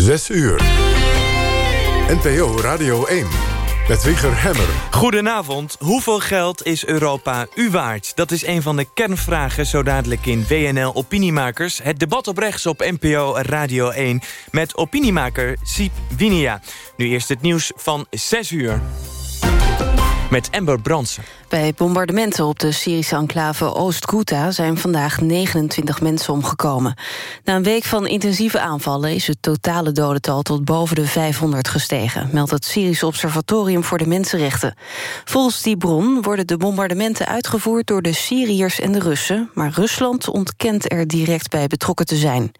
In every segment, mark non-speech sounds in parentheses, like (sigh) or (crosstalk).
6 uur. NPO Radio 1. Met Wieger Hemmer. Goedenavond. Hoeveel geld is Europa u waard? Dat is een van de kernvragen zo dadelijk in WNL Opiniemakers. Het debat op rechts op NPO Radio 1 met opiniemaker Siep Winia. Nu eerst het nieuws van 6 uur. Met Amber Bransen. Bij bombardementen op de Syrische enclave Oost-Ghouta... zijn vandaag 29 mensen omgekomen. Na een week van intensieve aanvallen... is het totale dodental tot boven de 500 gestegen... meldt het Syrische Observatorium voor de Mensenrechten. Volgens die bron worden de bombardementen uitgevoerd... door de Syriërs en de Russen... maar Rusland ontkent er direct bij betrokken te zijn.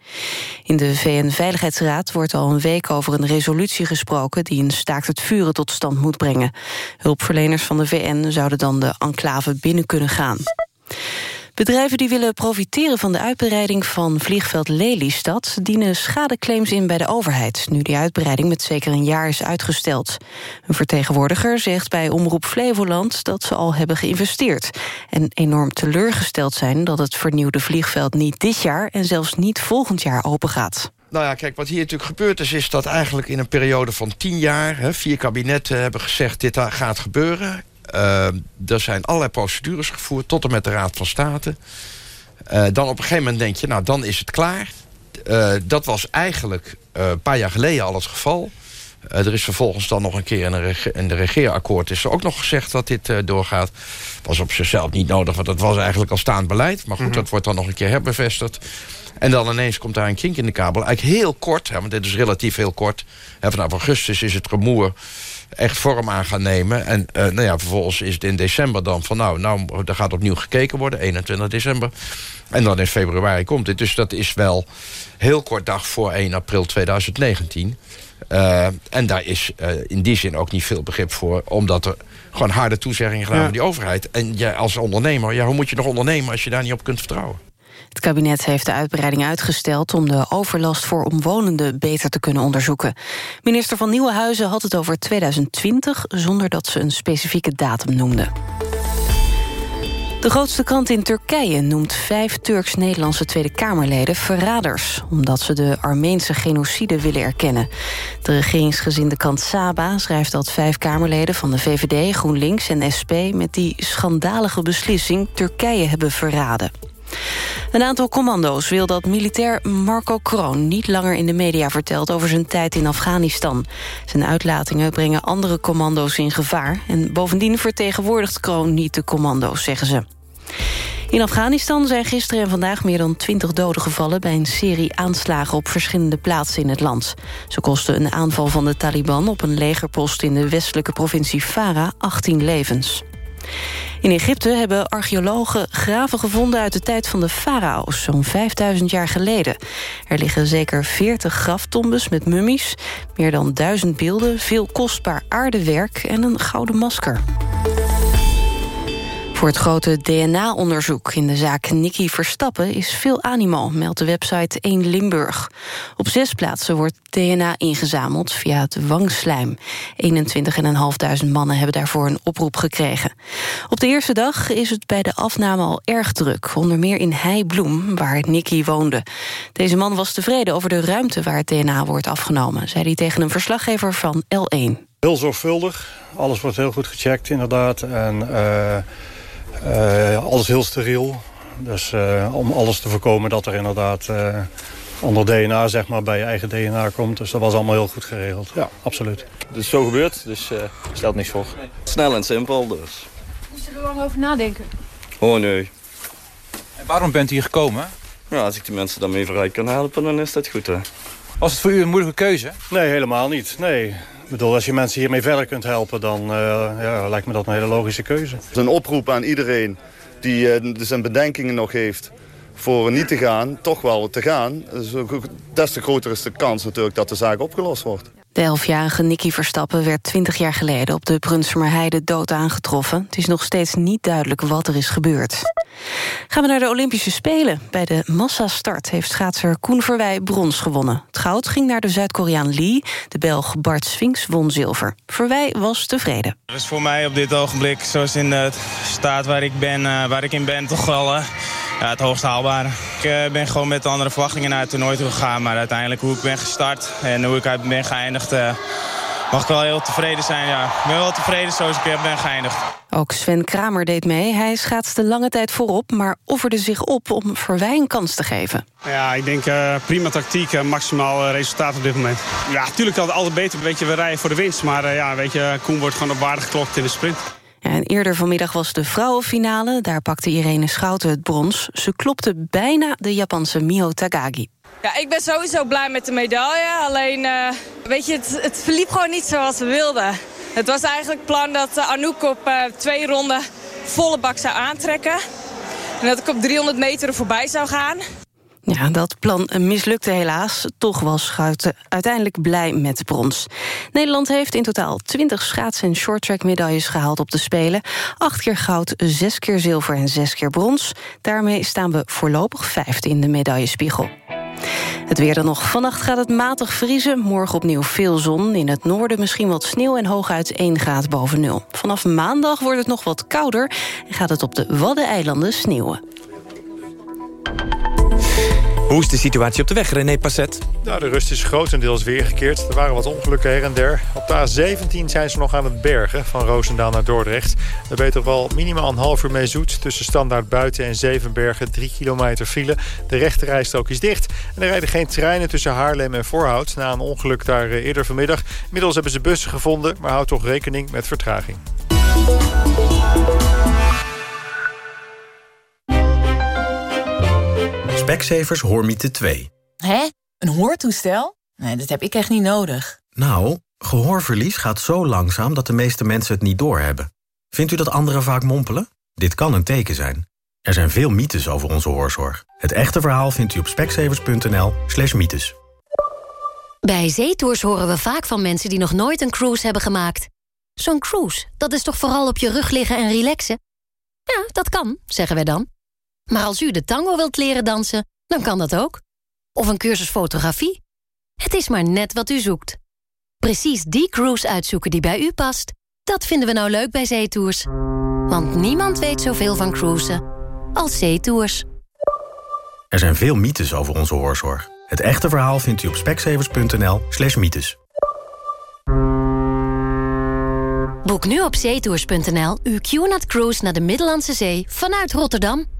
In de VN-veiligheidsraad wordt al een week over een resolutie gesproken... die een staakt het vuren tot stand moet brengen. Hulpverleners van de VN zouden dan de enclave binnen kunnen gaan. Bedrijven die willen profiteren van de uitbreiding van vliegveld Lelystad... dienen schadeclaims in bij de overheid... nu die uitbreiding met zeker een jaar is uitgesteld. Een vertegenwoordiger zegt bij Omroep Flevoland... dat ze al hebben geïnvesteerd. En enorm teleurgesteld zijn dat het vernieuwde vliegveld... niet dit jaar en zelfs niet volgend jaar open gaat. Nou ja, kijk, wat hier natuurlijk gebeurd is... is dat eigenlijk in een periode van tien jaar... Hè, vier kabinetten hebben gezegd, dit gaat gebeuren. Uh, er zijn allerlei procedures gevoerd, tot en met de Raad van State. Uh, dan op een gegeven moment denk je, nou, dan is het klaar. Uh, dat was eigenlijk een paar jaar geleden al het geval. er is vervolgens dan nog een keer in, rege in de regeerakkoord... is er ook nog gezegd dat dit doorgaat. Was op zichzelf niet nodig, want dat was eigenlijk al staand beleid. Maar goed, mm -hmm. dat wordt dan nog een keer herbevestigd. En dan ineens komt daar een kink in de kabel. Eigenlijk heel kort, hè, want dit is relatief heel kort. Hè, vanaf augustus is het rumoer echt vorm aan gaan nemen. En uh, nou ja, vervolgens is het in december dan van... nou, nou daar gaat opnieuw gekeken worden, 21 december. En dan in februari komt dit. Dus dat is wel heel kort dag voor 1 april 2019. Uh, en daar is uh, in die zin ook niet veel begrip voor... omdat er gewoon harde toezeggingen gedaan ja. van die overheid. En jij als ondernemer, ja, hoe moet je nog ondernemen... als je daar niet op kunt vertrouwen? Het kabinet heeft de uitbreiding uitgesteld om de overlast voor omwonenden beter te kunnen onderzoeken. Minister van Nieuwenhuizen had het over 2020 zonder dat ze een specifieke datum noemde. De grootste krant in Turkije noemt vijf Turks-Nederlandse Tweede Kamerleden verraders, omdat ze de Armeense genocide willen erkennen. De regeringsgezinde krant Saba schrijft dat vijf Kamerleden van de VVD, GroenLinks en SP met die schandalige beslissing Turkije hebben verraden. Een aantal commando's wil dat militair Marco Kroon... niet langer in de media vertelt over zijn tijd in Afghanistan. Zijn uitlatingen brengen andere commando's in gevaar... en bovendien vertegenwoordigt Kroon niet de commando's, zeggen ze. In Afghanistan zijn gisteren en vandaag meer dan 20 doden gevallen... bij een serie aanslagen op verschillende plaatsen in het land. Ze kosten een aanval van de Taliban op een legerpost... in de westelijke provincie Farah 18 levens. In Egypte hebben archeologen graven gevonden uit de tijd van de farao's, zo'n 5000 jaar geleden. Er liggen zeker 40 graftombes met mummies, meer dan duizend beelden, veel kostbaar aardewerk en een gouden masker. Voor het grote DNA-onderzoek in de zaak Nicky Verstappen... is veel animo, meldt de website 1 Limburg. Op zes plaatsen wordt DNA ingezameld via het wangslijm. 21.500 mannen hebben daarvoor een oproep gekregen. Op de eerste dag is het bij de afname al erg druk. Onder meer in Heibloem, waar Nicky woonde. Deze man was tevreden over de ruimte waar het DNA wordt afgenomen... zei hij tegen een verslaggever van L1. Heel zorgvuldig. Alles wordt heel goed gecheckt, inderdaad. En... Uh... Uh, alles heel steriel. Dus uh, om alles te voorkomen dat er inderdaad uh, onder DNA zeg maar, bij je eigen DNA komt. Dus dat was allemaal heel goed geregeld. Ja, absoluut. Het is zo gebeurd, dus stelt niks voor. Snel en simpel dus. Moest je er lang over nadenken? Oh nee. En waarom bent u hier gekomen? Ja, als ik die mensen daarmee vooruit kan helpen, dan is dat goed. Hè. Was het voor u een moeilijke keuze? Nee, helemaal niet. Nee. Ik bedoel, als je mensen hiermee verder kunt helpen, dan uh, ja, lijkt me dat een hele logische keuze. Het is een oproep aan iedereen die uh, zijn bedenkingen nog heeft voor niet te gaan, toch wel te gaan. Des te groter is de kans natuurlijk dat de zaak opgelost wordt. De elfjarige Nicky Verstappen werd 20 jaar geleden op de Brunsumerheide dood aangetroffen. Het is nog steeds niet duidelijk wat er is gebeurd. Gaan we naar de Olympische Spelen. Bij de massastart heeft schaatser Koen Verwij brons gewonnen. Het goud ging naar de Zuid-Koreaan Lee. De Belg Bart Swings won zilver. Verwij was tevreden. Het is voor mij op dit ogenblik, zoals in de staat waar ik, ben, uh, waar ik in ben... toch wel uh, ja, het hoogst haalbare. Ik ben gewoon met andere verwachtingen naar het toernooi toe gegaan. Maar uiteindelijk hoe ik ben gestart en hoe ik uit ben geëindigd mag ik wel heel tevreden zijn. Ja. Ik ben wel tevreden zoals ik ben geëindigd. Ook Sven Kramer deed mee. Hij schaatste lange tijd voorop, maar offerde zich op om Verwij een kans te geven. Ja, ik denk uh, prima tactiek, uh, maximaal uh, resultaat op dit moment. Ja, natuurlijk kan het altijd beter. Weet je, we rijden voor de winst. Maar ja, weet je, Koen wordt gewoon op waarde geklokt in de sprint. En eerder vanmiddag was de vrouwenfinale. Daar pakte Irene Schouten het brons. Ze klopte bijna de Japanse Mio Tagagi. Ja, ik ben sowieso blij met de medaille. Alleen, uh, weet je, het, het, verliep gewoon niet zoals we wilden. Het was eigenlijk plan dat uh, Anouk op uh, twee ronden volle bak zou aantrekken. En dat ik op 300 meter er voorbij zou gaan. Ja, dat plan mislukte helaas. Toch was Schouten uiteindelijk blij met brons. Nederland heeft in totaal 20 schaats- en shorttrack medailles gehaald op de Spelen. Acht keer goud, zes keer zilver en zes keer brons. Daarmee staan we voorlopig vijfde in de medaillespiegel. Het weer dan nog. Vannacht gaat het matig vriezen. Morgen opnieuw veel zon. In het noorden misschien wat sneeuw en hooguit 1 graad boven nul. Vanaf maandag wordt het nog wat kouder... en gaat het op de Waddeneilanden sneeuwen. Hoe is de situatie op de weg, René Passet? Nou, de rust is grotendeels weergekeerd. Er waren wat ongelukken her en der. Op de A17 zijn ze nog aan het bergen, van Roosendaal naar Dordrecht. Daar ben je toch wel minimaal een half uur mee zoet. Tussen Standaard Buiten en Zevenbergen, drie kilometer file. De rechterrijstrook is dicht. En er rijden geen treinen tussen Haarlem en Voorhout... na een ongeluk daar eh, eerder vanmiddag. Inmiddels hebben ze bussen gevonden, maar houd toch rekening met vertraging. Specsavers Hoormiete 2. Hè? Een hoortoestel? Nee, dat heb ik echt niet nodig. Nou, gehoorverlies gaat zo langzaam dat de meeste mensen het niet doorhebben. Vindt u dat anderen vaak mompelen? Dit kan een teken zijn. Er zijn veel mythes over onze hoorzorg. Het echte verhaal vindt u op specsavers.nl slash mythes. Bij zeetours horen we vaak van mensen die nog nooit een cruise hebben gemaakt. Zo'n cruise, dat is toch vooral op je rug liggen en relaxen? Ja, dat kan, zeggen wij dan. Maar als u de tango wilt leren dansen, dan kan dat ook. Of een cursus fotografie. Het is maar net wat u zoekt. Precies die cruise uitzoeken die bij u past, dat vinden we nou leuk bij zeetours. Want niemand weet zoveel van cruisen als zeetours. Er zijn veel mythes over onze hoorzorg. Het echte verhaal vindt u op speksevers.nl slash mythes. Boek nu op zeetours.nl uw QNAT Cruise naar de Middellandse Zee vanuit Rotterdam.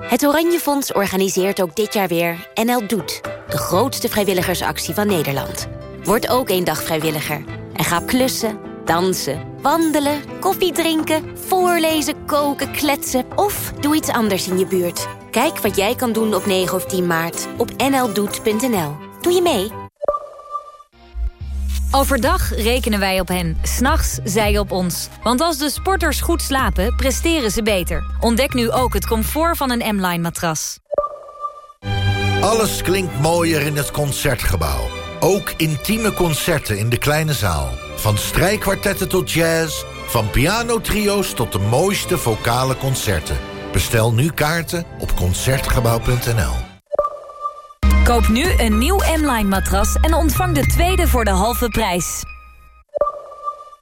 Het Oranje Fonds organiseert ook dit jaar weer NL Doet. De grootste vrijwilligersactie van Nederland. Word ook één dag vrijwilliger. En ga klussen, dansen, wandelen, koffie drinken... voorlezen, koken, kletsen of doe iets anders in je buurt. Kijk wat jij kan doen op 9 of 10 maart op nldoet.nl. Doe je mee? Overdag rekenen wij op hen, s'nachts zij op ons. Want als de sporters goed slapen, presteren ze beter. Ontdek nu ook het comfort van een M-Line matras. Alles klinkt mooier in het Concertgebouw. Ook intieme concerten in de kleine zaal. Van strijkkwartetten tot jazz, van pianotrio's tot de mooiste vocale concerten. Bestel nu kaarten op Concertgebouw.nl. Koop nu een nieuw M-Line matras en ontvang de tweede voor de halve prijs.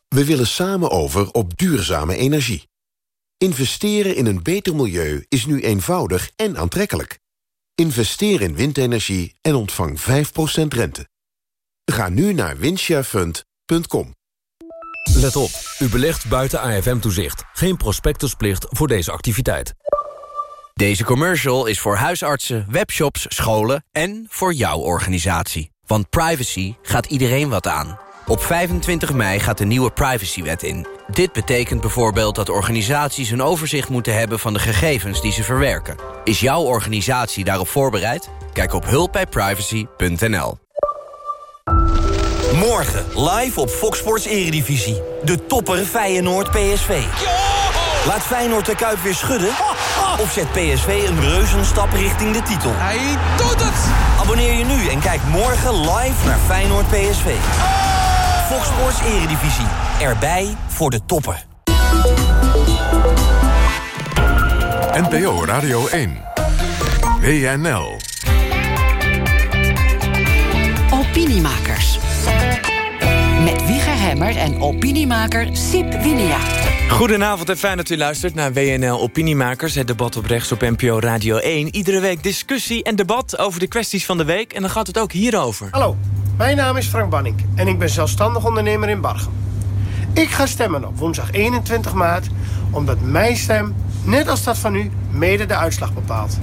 We willen samen over op duurzame energie. Investeren in een beter milieu is nu eenvoudig en aantrekkelijk. Investeer in windenergie en ontvang 5% rente. Ga nu naar windsharefund.com. Let op, u belegt buiten AFM-toezicht. Geen prospectusplicht voor deze activiteit. Deze commercial is voor huisartsen, webshops, scholen en voor jouw organisatie. Want privacy gaat iedereen wat aan. Op 25 mei gaat de nieuwe privacywet in. Dit betekent bijvoorbeeld dat organisaties een overzicht moeten hebben... van de gegevens die ze verwerken. Is jouw organisatie daarop voorbereid? Kijk op hulpbijprivacy.nl. Morgen live op Fox Sports Eredivisie. De topper Feyenoord PSV. Laat Feyenoord de Kuip weer schudden? Of zet PSV een reuzenstap richting de titel? Hij doet het! Abonneer je nu en kijk morgen live naar Feyenoord PSV. Fox Sports Eredivisie. Erbij voor de toppen. NPO Radio 1. WNL. Opiniemakers. Met Wieger Hemmer en opiniemaker Sip Winia. Goedenavond en fijn dat u luistert naar WNL Opiniemakers... het debat op rechts op NPO Radio 1. Iedere week discussie en debat over de kwesties van de week... en dan gaat het ook hierover. Hallo, mijn naam is Frank Banning en ik ben zelfstandig ondernemer in Bargen. Ik ga stemmen op woensdag 21 maart... omdat mijn stem, net als dat van u, mede de uitslag bepaalt.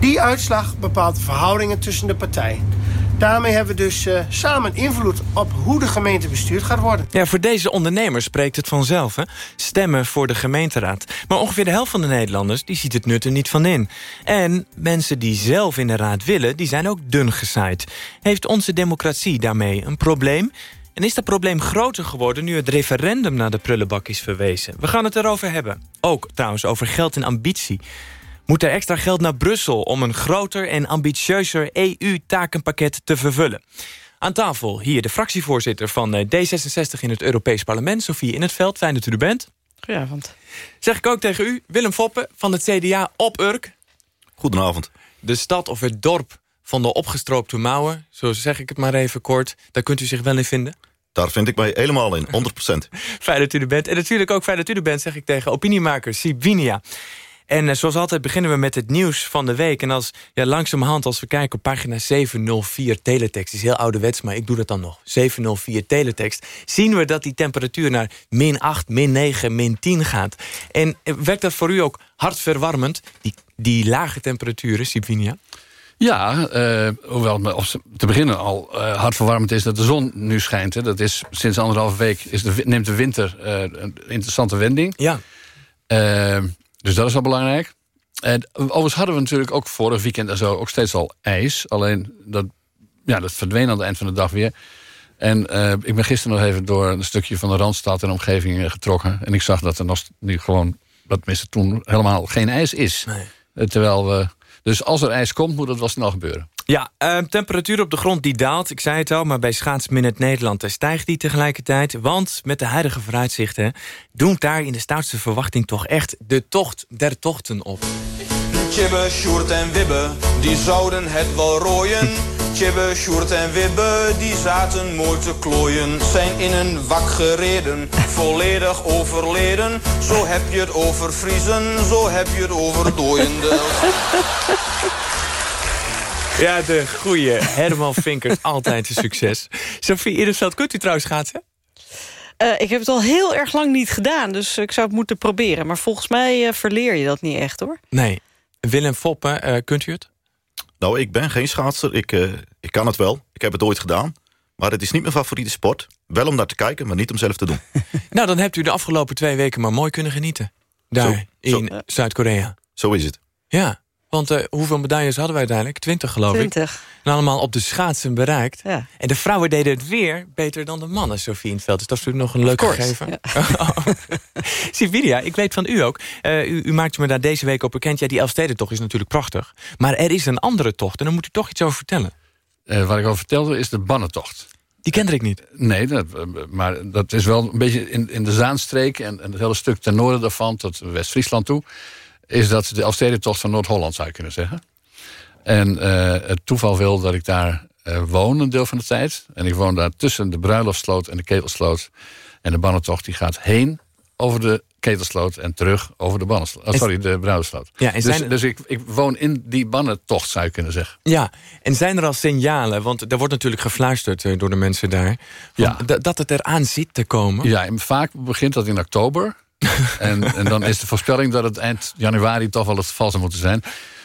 Die uitslag bepaalt verhoudingen tussen de partijen... Daarmee hebben we dus uh, samen invloed op hoe de gemeente bestuurd gaat worden. Ja, voor deze ondernemers spreekt het vanzelf. Hè? Stemmen voor de gemeenteraad. Maar ongeveer de helft van de Nederlanders die ziet het nut er niet van in. En mensen die zelf in de raad willen, die zijn ook dun gezaaid. Heeft onze democratie daarmee een probleem? En is dat probleem groter geworden nu het referendum naar de prullenbak is verwezen? We gaan het erover hebben. Ook trouwens over geld en ambitie. Moet er extra geld naar Brussel om een groter en ambitieuzer EU-takenpakket te vervullen? Aan tafel hier de fractievoorzitter van eh, D66 in het Europees Parlement... Sofie In het Veld, fijn dat u er bent. Goedenavond. Zeg ik ook tegen u, Willem Foppen van het CDA op Urk. Goedenavond. De stad of het dorp van de opgestroopte mouwen, zo zeg ik het maar even kort... daar kunt u zich wel in vinden? Daar vind ik mij helemaal in, 100%. (laughs) fijn dat u er bent. En natuurlijk ook fijn dat u er bent, zeg ik tegen opiniemaker Sibinia. En uh, zoals altijd beginnen we met het nieuws van de week. En als ja, langzamerhand, als we kijken op pagina 704 teletext... is heel ouderwets, maar ik doe dat dan nog. 704 teletext. Zien we dat die temperatuur naar min 8, min 9, min 10 gaat. En uh, werkt dat voor u ook hartverwarmend, die, die lage temperaturen, Sibinia? Ja, uh, hoewel het te beginnen al uh, hartverwarmend is dat de zon nu schijnt. Hè. Dat is sinds anderhalve week is de, neemt de winter uh, een interessante wending. Ja. Dus dat is al belangrijk. En overigens hadden we natuurlijk ook vorig weekend en zo ook steeds al ijs. Alleen dat, ja, dat verdween aan het eind van de dag weer. En uh, ik ben gisteren nog even door een stukje van de Randstad en omgeving uh, getrokken. En ik zag dat er nog nu gewoon, dat tenminste toen, helemaal geen ijs is. Nee. Uh, terwijl we... Dus als er ijs komt, moet dat wel snel gebeuren. Ja, uh, temperatuur op de grond die daalt, ik zei het al... maar bij Schaatsminute Nederland stijgt die tegelijkertijd. Want met de huidige vooruitzichten... doet daar in de stoutste verwachting toch echt de tocht der tochten op. Chibbe, Sjoerd en Wibbe, die zouden het wel rooien. Chibbe, Sjoerd en Wibbe, die zaten mooi te klooien. Zijn in een wak gereden, volledig overleden. Zo heb je het over Friesen, zo heb je het over Dooiendel. (laughs) Ja, de goeie Herman Vinkers, (laughs) altijd een succes. Sophie Irenveld, kunt u trouwens schaatsen? Uh, ik heb het al heel erg lang niet gedaan, dus ik zou het moeten proberen. Maar volgens mij uh, verleer je dat niet echt, hoor. Nee. Willem Foppen, uh, kunt u het? Nou, ik ben geen schaatser. Ik, ik kan het wel. Ik heb het ooit gedaan. Maar het is niet mijn favoriete sport. Wel om naar te kijken, maar niet om zelf te doen. (laughs) nou, dan hebt u de afgelopen twee weken maar mooi kunnen genieten. Daar, zo, in Zuid-Korea. Zo is het. Ja. Want uh, hoeveel medailles hadden wij uiteindelijk? Twintig, geloof 20. ik. En allemaal op de schaatsen bereikt. Ja. En de vrouwen deden het weer beter dan de mannen, Sofie in het veld. Dus dat is natuurlijk nog een leuk gegeven. Ja. (laughs) Sivilia, ik weet van u ook. Uh, u, u maakte me daar deze week op bekend. Ja, die Elfstedentocht is natuurlijk prachtig. Maar er is een andere tocht. En daar moet u toch iets over vertellen. Uh, wat ik al vertelde is de Bannentocht. Die kende ik niet. Nee, dat, maar dat is wel een beetje in, in de Zaanstreek... En, en het hele stuk ten noorden daarvan, tot West-Friesland toe is dat de Elfstedentocht van Noord-Holland, zou je kunnen zeggen. En uh, het toeval wil dat ik daar uh, woon een deel van de tijd. En ik woon daar tussen de bruiloftsloot en de ketelsloot. En de bannentocht die gaat heen over de ketelsloot en terug over de bannensloot. Oh, sorry, de bruiloftsloot. Ja, en dus zijn... dus ik, ik woon in die bannentocht, zou je kunnen zeggen. Ja, en zijn er al signalen, want er wordt natuurlijk gefluisterd door de mensen daar... Ja. dat het eraan zit te komen? Ja, en vaak begint dat in oktober... (laughs) en, en, dan is de voorspelling dat het eind januari toch wel het geval zou moeten zijn.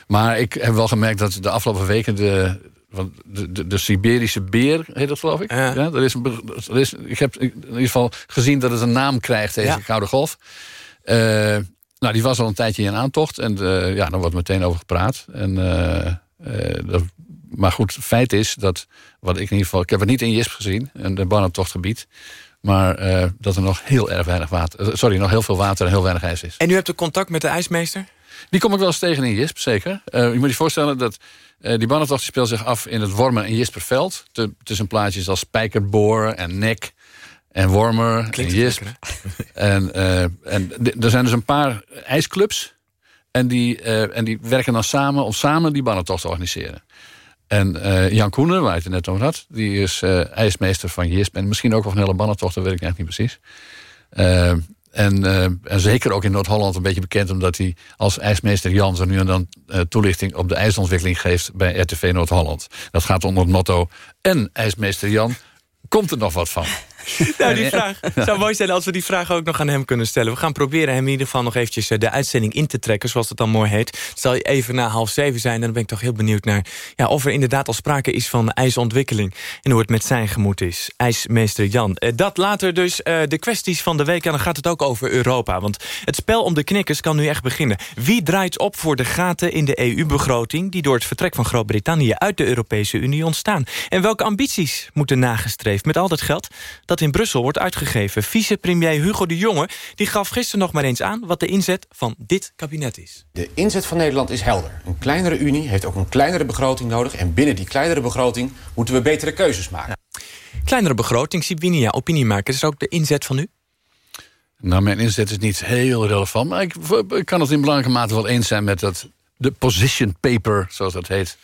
Maar ik heb wel gemerkt dat de afgelopen weken de, de, de, de Siberische beer, heet dat geloof ik? Ja. ja dat is, dat is, ik heb in ieder geval gezien dat het een naam krijgt, deze ja. Koude Golf. Uh, nou, die was al een tijdje in aantocht. En uh, ja, dan wordt meteen over gepraat. En, uh, dat, maar goed, feit is dat, wat ik in ieder geval... Ik heb het niet in Jisp gezien, in de Barnatochtgebied. Maar uh, dat er nog heel erg weinig water... Sorry, nog heel veel water en heel weinig ijs is. En u hebt er contact met de ijsmeester? Die kom ik wel eens tegen in Jisp, zeker. Uh, je moet je voorstellen dat uh, die bannentocht speelt zich af in het Wormer en Jisperveld. Tussen plaatjes als Spijkerboor en Nek en Wormer en Jisp. en, en er zijn dus een paar ijsclubs. En die, en die werken dan samen om samen die bannentocht te organiseren. En Jan Koenen, waar je het net over had... die is ijsmeester van Jisp. En misschien ook wel van hele bannentocht, dat weet ik echt niet precies. En, uh, en, zeker ook in Noord-Holland een beetje bekend... omdat hij als ijsmeester Jan zo nu en dan toelichting... op de ijsontwikkeling geeft bij RTV Noord-Holland. Dat gaat onder het motto... en ijsmeester Jan, komt er nog wat van? (laughs) Nou, die vraag zou mooi zijn als we die vraag ook nog aan hem kunnen stellen. We gaan proberen hem in ieder geval nog eventjes eh, de uitzending in te trekken... zoals het dan mooi heet. Zal je even na half zeven zijn, dan ben ik toch heel benieuwd naar... Ja, of er inderdaad al sprake is van ijsontwikkeling... en hoe het met zijn gemoed is. IJsmeester Jan. Eh, dat later dus uh, de kwesties van de week... en dan gaat het ook over Europa. Want het spel om de knikkers kan nu echt beginnen. Wie draait op voor de gaten in de EU-begroting... die door het vertrek van Groot-Brittannië uit de Europese Unie ontstaan? En welke ambities moeten nagestreefd met al dat geld... dat in Brussel wordt uitgegeven. Vicepremier Hugo de Jonge die gaf gisteren nog maar eens aan... wat de inzet van dit kabinet is. De inzet van Nederland is helder. Een kleinere Unie heeft ook een kleinere begroting nodig... en binnen die kleinere begroting moeten we betere keuzes maken. Kleinere begroting, Sibinia, opiniemakers, is ook de inzet van u? Nou, mijn inzet is niet heel relevant... maar ik, ik kan het in belangrijke mate wel eens zijn met dat... de position paper, zoals dat heet...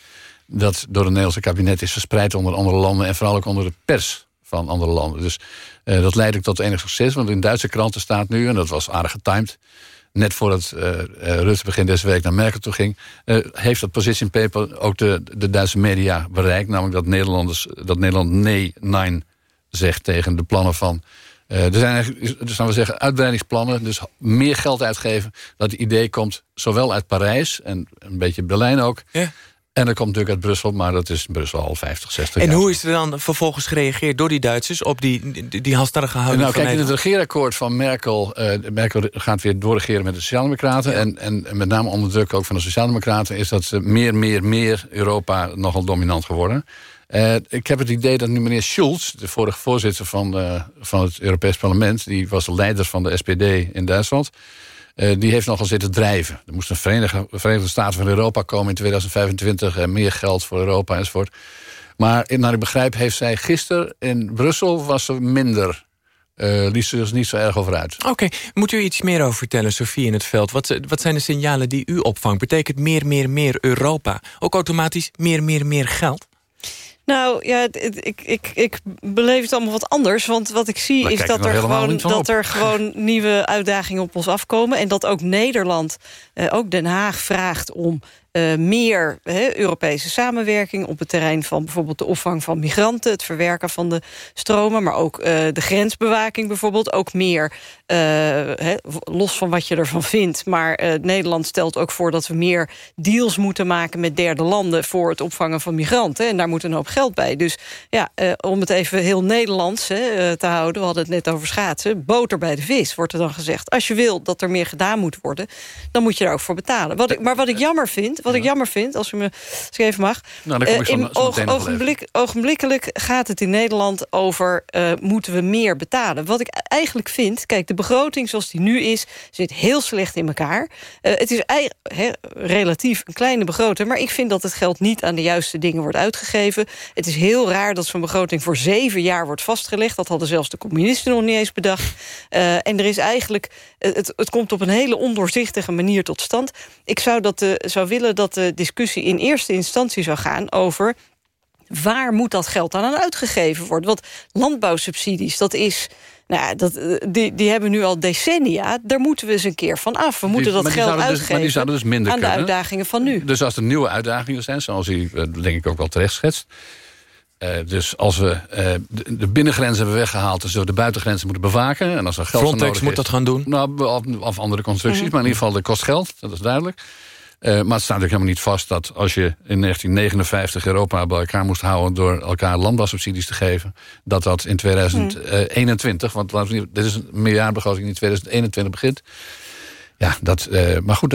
dat door het Nederlandse kabinet is verspreid onder andere landen... en vooral ook onder de pers van andere landen. Dus uh, dat leidde tot enig succes. Want in Duitse kranten staat nu, en dat was aardig getimed... net voordat uh, Rutte begin deze week naar Merkel toe ging... heeft dat position paper ook de, de Duitse media bereikt. Namelijk dat, Nederlanders, dat Nederland nee, nein zegt tegen de plannen van... er zijn eigenlijk, dus we zeggen, uitbreidingsplannen. Dus meer geld uitgeven. Dat idee komt zowel uit Parijs en een beetje Berlijn ook... en dat komt natuurlijk uit Brussel, maar dat is Brussel al 50, 60 jaar. En hoe is er dan vervolgens gereageerd door die Duitsers... op die, die, die halstarrige houding Nou, kijk, in het regeerakkoord van Merkel... Uh, Merkel gaat weer doorregeren met de Sociaaldemocraten... En, en met name onder druk ook van de Sociaaldemocraten... is dat ze meer, meer, meer Europa nogal dominant geworden. Uh, ik heb het idee dat nu meneer Schulz, de vorige voorzitter van, uh, van het Europees Parlement... die was de leider van de SPD in Duitsland... Uh, die heeft nogal zitten drijven. Er moest een Verenigde, Verenigde Staten van Europa komen in 2025... en meer geld voor Europa enzovoort. Maar naar ik begrijp heeft zij gisteren in Brussel... was er minder uh, ze dus niet zo erg over uit. Oké, moet u iets meer over vertellen, Sofie, in het veld? Wat, wat zijn de signalen die u opvangt? Betekent meer, meer, meer Europa ook automatisch meer, meer, meer geld? Nou ja, ik, ik, ik beleef het allemaal wat anders. Want wat ik zie is dat er, gewoon, dat er gewoon nieuwe uitdagingen op ons afkomen. En dat ook Nederland, eh, ook Den Haag vraagt om uh, meer Europese samenwerking op het terrein van bijvoorbeeld de opvang van migranten, het verwerken van de stromen, maar ook uh, de grensbewaking bijvoorbeeld. Ook meer, he, los van wat je ervan vindt. Maar Nederland stelt ook voor dat we meer deals moeten maken met derde landen voor het opvangen van migranten. En daar moet een hoop geld bij. Dus ja, om het even heel Nederlands te houden, we hadden het net over schaatsen, boter bij de vis, wordt er dan gezegd. Als je wil dat er meer gedaan moet worden, dan moet je daar ook voor betalen. Wat ik, maar wat ik jammer vind, wat ik jammer vind, als u me als even mag... Nou, in oog, ogenblik, ogenblikkelijk gaat het in Nederland over... Uh, moeten we meer betalen. Wat ik eigenlijk vind... Kijk, de begroting zoals die nu is... zit heel slecht in elkaar. Uh, het is he, relatief een kleine begroting... maar ik vind dat het geld niet aan de juiste dingen wordt uitgegeven. Het is heel raar dat zo'n begroting voor zeven jaar wordt vastgelegd. Dat hadden zelfs de communisten nog niet eens bedacht. en er is eigenlijk... Het, het komt op een hele ondoorzichtige manier tot stand. Ik zou, dat, zou willen dat de discussie in eerste instantie zou gaan over waar moet dat geld dan aan uitgegeven worden? Want landbouwsubsidies, dat is... Nou, dat, eh, die, die hebben nu al decennia. Daar moeten we eens een keer van af. We moeten dat geld dus- uitgeven dus minder aan de uitdagingen van nu. Dus als er nieuwe uitdagingen zijn, zoals u eh, denk ik ook wel terecht schetst... Uh, dus als we uh, de, de, binnengrenzen hebben weggehaald... dan zullen we de buitengrenzen moeten bewaken. En als er geld Frontex moet dat gaan doen? Nou, of, of andere constructies, mhm. maar in ieder geval dat kost geld. Dat is duidelijk. Uh, maar het staat natuurlijk helemaal niet vast dat als je in 1959 Europa bij elkaar moest houden... door elkaar landbouwsubsidies te geven, dat dat in 2021... Hmm. want dit is een miljardbegroting die in 2021 begint... Ja, dat, uh, maar goed,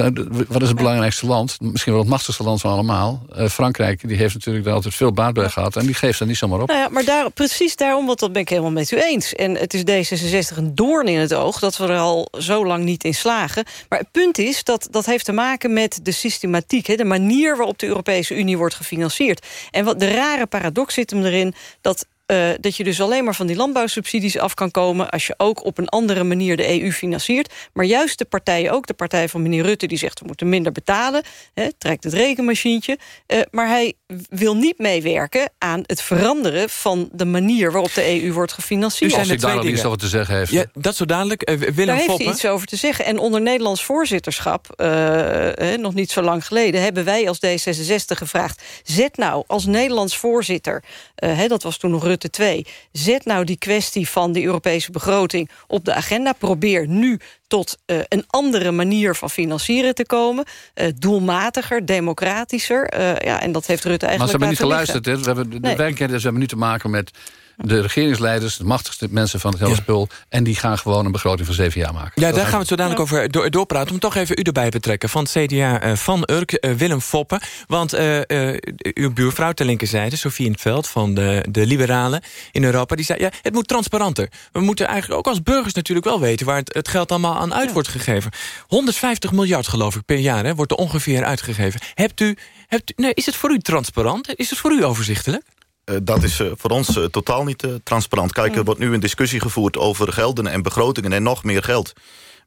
wat is het belangrijkste land? Misschien wel het machtigste land van allemaal. Uh, Frankrijk die heeft natuurlijk daar altijd veel baat bij gehad... en die geeft er niet zomaar op. Nou ja, maar daar, precies daarom, want dat ben ik helemaal met u eens. En het is D66 een doorn in het oog... dat we er al zo lang niet in slagen. Maar het punt is, dat dat heeft te maken met de systematiek... Hè, de manier waarop de Europese Unie wordt gefinancierd. En wat de rare paradox zit hem erin... dat uh, dat je dus alleen maar van die landbouwsubsidies af kan komen... als je ook op een andere manier de EU financiert. Maar juist de partijen, ook de partij van meneer Rutte... die zegt we moeten minder betalen, hè, trekt het rekenmachientje. Uh, maar hij wil niet meewerken aan het veranderen... van de manier waarop de EU wordt gefinancierd. U zijn er daar iets over te zeggen heeft. Ja, dat zo dadelijk. Uh, Willem daar heeft Foppen. hij iets over te zeggen. En onder Nederlands voorzitterschap, nog niet zo lang geleden... hebben wij als D66 gevraagd... zet nou als Nederlands voorzitter, dat was toen nog Rutte Rutte 2. Zet nou die kwestie van de Europese begroting op de agenda. Probeer nu tot uh, een andere manier van financieren te komen. Uh, doelmatiger, democratischer. Uh, ja, en dat heeft Rutte eigenlijk Maar ze hebben niet geluisterd. Hè? We hebben, de nee. we hebben nu te maken met de regeringsleiders, de machtigste mensen van het hele spul... en die gaan gewoon een begroting van zeven jaar maken. Ja, daar gaan we het zo dadelijk over door, doorpraten. Om toch even u erbij te betrekken van het CDA uh, van Urk, uh, Willem Foppen. Want uh, uw buurvrouw ter linkerzijde, Sofie in het Veld... van de, de Liberalen in Europa, die zei... ja, het moet transparanter. We moeten eigenlijk ook als burgers natuurlijk wel weten... waar het, het geld allemaal aan uit ja. wordt gegeven. 150 miljard, geloof ik, per jaar hè, wordt er ongeveer uitgegeven. Hebt u, hebt, nee, is het voor u transparant? Is het voor u overzichtelijk? Uh, dat is uh, voor ons uh, totaal niet transparant. Kijk, er wordt nu een discussie gevoerd over gelden en begrotingen en nog meer geld.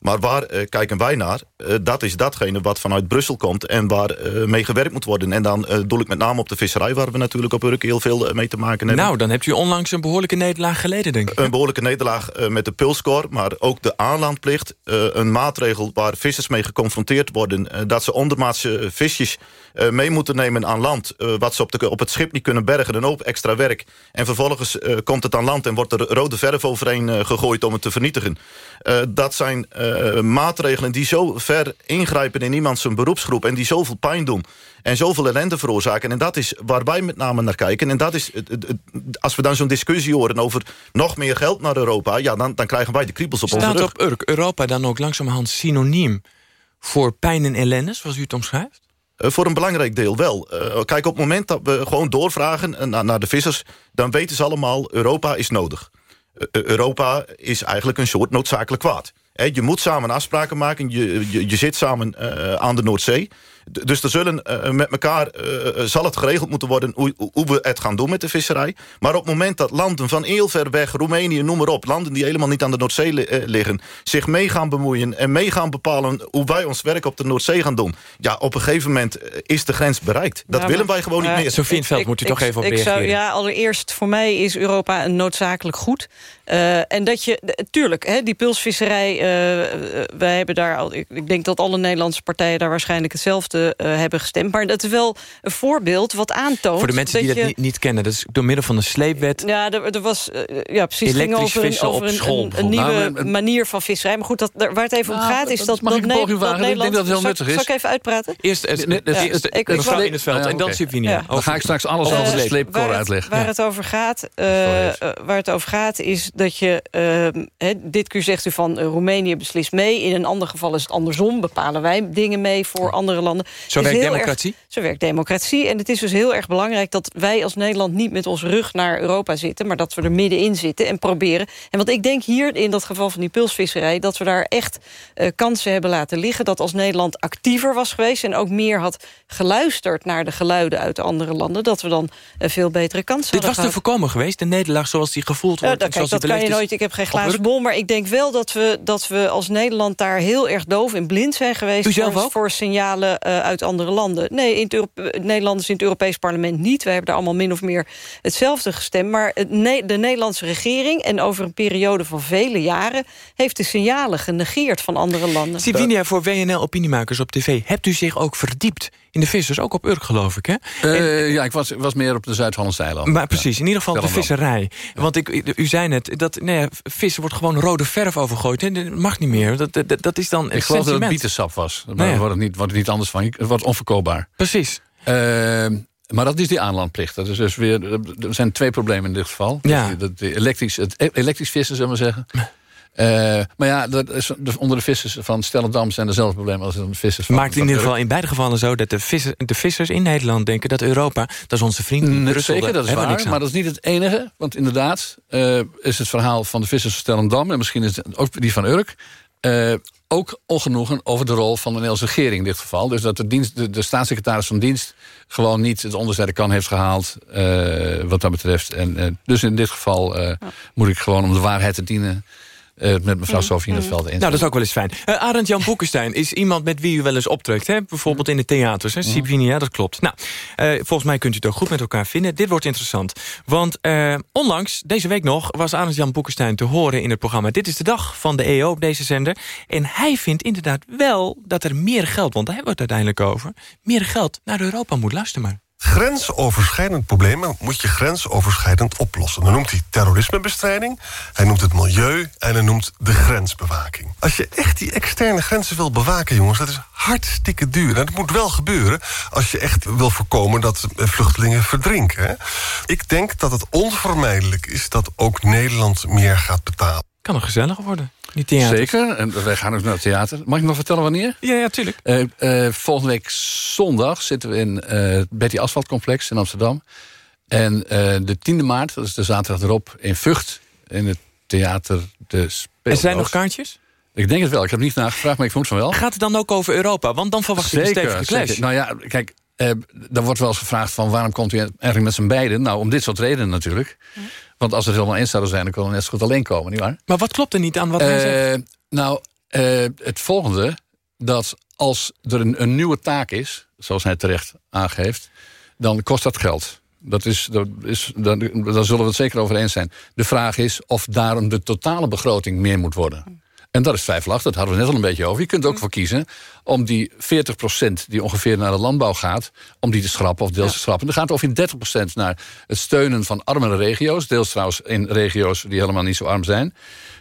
Maar waar kijken wij naar? dat is datgene wat vanuit Brussel komt en waar mee gewerkt moet worden. En dan doel ik met name op de visserij... waar we natuurlijk op Urk heel veel mee te maken hebben. Nou, dan hebt u onlangs een behoorlijke nederlaag geleden, denk ik. Een behoorlijke nederlaag met de pulscore, maar ook de aanlandplicht. een maatregel waar vissers mee geconfronteerd worden... dat ze ondermaatse visjes uh, mee moeten nemen aan land... Uh, wat ze op, de, op het schip niet kunnen bergen, een hoop extra werk. En vervolgens uh, komt het aan land en wordt er rode verf overheen gegooid... om het te vernietigen. dat zijn maatregelen die zo ver ingrijpen in iemand zijn beroepsgroep... en die zoveel pijn doen en zoveel ellende veroorzaken. En dat is waar wij met name naar kijken. En dat is, als we dan zo'n discussie horen over nog meer geld naar Europa... Ja, dan, dan krijgen wij de kriebels op Staat onze rug. op Urk Europa dan ook langzamerhand synoniem... voor pijn en ellende, zoals u het omschrijft? Uh, voor een belangrijk deel wel. Uh, kijk, op het moment dat we gewoon doorvragen naar, naar de vissers... dan weten ze allemaal, Europa is nodig. Europa is eigenlijk een soort noodzakelijk kwaad. Je moet samen afspraken maken, je, je zit samen aan de Noordzee... Dus er zullen uh, met elkaar uh, zal het geregeld moeten worden hoe, hoe, we het gaan doen met de visserij. Maar op het moment dat landen van heel ver weg, Roemenië, noem maar op... landen die helemaal niet aan de Noordzee li liggen... zich mee gaan bemoeien en mee gaan bepalen hoe wij ons werk op de Noordzee gaan doen... ja, op een gegeven moment is de grens bereikt. Dat ja, willen wij gewoon niet meer. Sofie Veld, moet u ik, toch even op ik reageren. Zou, ja, allereerst, voor mij is Europa een noodzakelijk goed. en dat je, tuurlijk, hè, die pulsvisserij... wij hebben daar al, ik, ik denk dat alle Nederlandse partijen daar waarschijnlijk hetzelfde uh, hebben gestemd. Maar dat is wel een voorbeeld wat aantoont... Voor de mensen dat die je, dat niet, niet, kennen, dat is door middel van een sleepwet... Ja, er, er was uh, ja, precies ging over, een, over een, school, een, een nieuwe nou, manier van visserij. Maar goed, dat, waar het even om gaat is dat, dat, dat, dat, dat Nederland... Ik denk dat het heel nuttig is. Zal ik even uitpraten? Eerst mevrouw in het veld en dan Sivinia. Dan ga ik straks alles over de sleepkoren uitleggen. Waar het over gaat, waar het over gaat is dat je... dit keer zegt u van Roemenië beslist mee. In een ander geval is het andersom. Bepalen wij dingen mee voor andere landen. Zo werkt democratie? Erg, zo werkt democratie. En het is dus heel erg belangrijk dat wij als Nederland... niet met onze rug naar Europa zitten... maar dat we er middenin zitten en proberen. En wat ik denk hier, in dat geval van die pulsvisserij... dat we daar echt uh, kansen hebben laten liggen. Dat als Nederland actiever was geweest... en ook meer had geluisterd naar de geluiden uit de andere landen... dat we dan uh, veel betere kansen Dit was hadden te voorkomen geweest, de nederlaag zoals die gevoeld wordt? Ja, dat, kijk, dat kan je is. nooit, ik heb geen glazen bol... maar ik denk wel dat we, dat we als Nederland daar heel erg doof en blind zijn geweest... Voor, voor signalen uh, uit andere landen. Nee, in het Nederlanders in het Europees parlement niet. Wij hebben daar allemaal min of meer hetzelfde gestemd. Maar de Nederlandse regering, en over een periode van vele jaren... heeft de signalen genegeerd van andere landen. Sivinia, voor WNL Opiniemakers op tv... hebt u zich ook verdiept in de vissers, ook op Urk geloof ik, hè? Uh, en, ja, ik was, was meer op de Zuid-Hollandse eilanden. Maar precies, ja. in ieder geval de visserij. Ja. Want ik, u zei net, dat nee, nou vissen wordt gewoon rode verf overgooid. Hè? Dat mag niet meer, dat, dat, dat is dan Ik geloof dat het bietensap was. Daar nee. wordt, het niet, wordt het niet anders van. Het wordt onverkoopbaar. Precies. Uh, maar dat is die aanlandplicht. Dat is dus weer, er zijn twee problemen in dit geval. Ja. Dat, dat elektrisch, het elektrisch vissen, zullen we zeggen. Uh, maar ja, dat is, onder de vissers van Stellendam zijn dezelfde problemen als de vissers van... Maakt in ieder geval in beide gevallen zo dat de vissers, de vissers in Nederland denken dat Europa, dat is onze vriend in Brussel. Zeker, dat is waar, maar dat is niet het enige. Want inderdaad uh, is het verhaal van de vissers van Stellendam... en misschien is het ook die van Urk... Uh, ook ongenoegen over de rol van de Nederlandse regering in dit geval. Dus dat de, dienst, de, de staatssecretaris van dienst gewoon niet het onderzijde kan heeft gehaald uh, wat dat betreft. En, uh, dus in dit geval uh, ja. moet ik gewoon om de waarheid te dienen uh, met mevrouw mm. Sofie in het veld eens. Nou, dat is ook wel eens fijn. Uh, Arend Jan Boekenstein is iemand met wie u wel eens optrekt. Hè? Bijvoorbeeld in de theaters. Hè? Sibinia, dat klopt. Nou, uh, volgens mij kunt u het ook goed met elkaar vinden. Dit wordt interessant. Want onlangs, deze week nog, was Arend Jan Boekenstein te horen in het programma. Dit is de dag van de EO op deze zender. En hij vindt inderdaad wel dat er meer geld, want daar hebben we het uiteindelijk over... meer geld naar Europa moet. Luister maar. Grensoverschrijdend problemen moet je grensoverschrijdend oplossen. Dan noemt hij terrorismebestrijding, hij noemt het milieu... en hij noemt de grensbewaking. Als je echt die externe grenzen wil bewaken, jongens... dat is hartstikke duur. En dat moet wel gebeuren als je echt wil voorkomen... dat vluchtelingen verdrinken. Ik denk dat het onvermijdelijk is dat ook Nederland meer gaat betalen. Kan nog gezelliger worden. Zeker, en wij gaan ook naar het theater. Mag ik nog vertellen wanneer? Ja, ja tuurlijk. Uh, uh, volgende week zondag zitten we in uh, Betty Asfaltcomplex in Amsterdam. En de 10e maart, dat is de zaterdag erop, in Vught... in het theater De Speeldoos. Er zijn nog kaartjes? Ik denk het wel. Ik heb niet nagevraagd, maar ik vond van wel. Gaat het dan ook over Europa? Want dan verwacht zeker, ik een stevige clash. Zeker. Nou ja, kijk, uh, dan wordt wel eens gevraagd van... waarom komt u eigenlijk met z'n beiden? Nou, om dit soort redenen natuurlijk. Hm. Want als er helemaal eens zouden zijn... dan kon hij net zo goed alleen komen, nietwaar? Maar wat klopt er niet aan wat hij zegt? Nou, uh, het volgende... dat als er een, een, nieuwe taak is... zoals hij terecht aangeeft... dan kost dat geld. Dat is, dat is, daar, daar zullen we het zeker over eens zijn. De vraag is of daarom de totale begroting meer moet worden. En dat is twijfelachtig, dat hadden we net al een beetje over. Je kunt er ook voor kiezen om die 40% die ongeveer naar de landbouw gaat... om die te schrappen of deels te schrappen. Dan gaat het over 30% naar het steunen van armere regio's. Deels trouwens in regio's die helemaal niet zo arm zijn.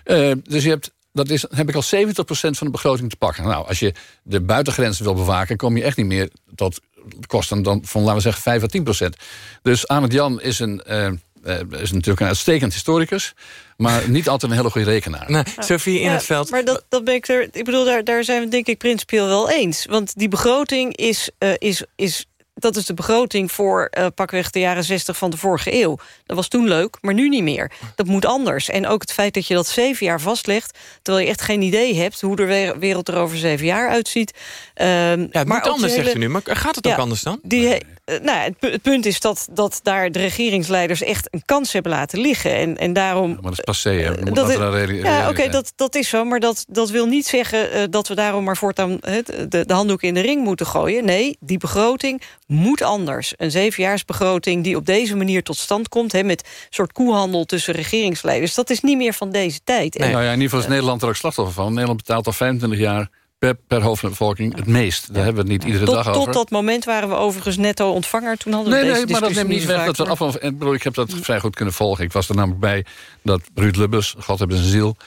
Uh, dus je hebt dat is, heb ik al 70% van de begroting te pakken. Nou, als je de buitengrenzen wil bewaken... kom je echt niet meer tot kosten dan van, laten we zeggen, 5 à 10 procent. Dus Ahmed Jan is een... Uh, uh, is natuurlijk een uitstekend historicus... maar niet altijd een hele goede rekenaar. Nee, Sophie in ja, het veld. Maar dat, dat ben ik er... Ik bedoel, daar, daar zijn we denk ik principieel wel eens. Want die begroting is, uh, is, is dat is de begroting voor uh, pakweg de jaren 60 van de vorige eeuw. Dat was toen leuk, maar nu niet meer. Dat moet anders. En ook het feit dat je dat zeven jaar vastlegt... terwijl je echt geen idee hebt hoe de wereld er over zeven jaar uitziet. Um, ja, het maar moet anders, hele... zegt u nu. Maar gaat het ook ja, anders dan? Die, nou, het, het, punt is dat, dat daar de regeringsleiders echt een kans hebben laten liggen. En, en daarom... Ja, maar dat is passé, hè? Uh, dat is, ja, oké, okay, dat, dat is zo. Maar dat, dat wil niet zeggen uh, dat we daarom maar voortaan de, de handdoek in de ring moeten gooien. Nee, die begroting moet anders. Een zevenjaarsbegroting die op deze manier tot stand komt... Hè, met een soort koehandel tussen regeringsleiders... dat is niet meer van deze tijd. Nee. Nou ja, in ieder geval is Nederland er ook slachtoffer van. Nederland betaalt al 25 jaar per, per hoofd van de bevolking het meest. Daar ja. hebben we het niet iedere tot, dag over. Tot dat moment waren we overigens netto ontvanger. Toen hadden we nee, deze nee, maar dat neemt niet weg dat we af. Ik, bedoel, ik heb dat vrij goed kunnen volgen. Ik was er namelijk bij dat Ruud Lubbers, God hebben zijn ziel...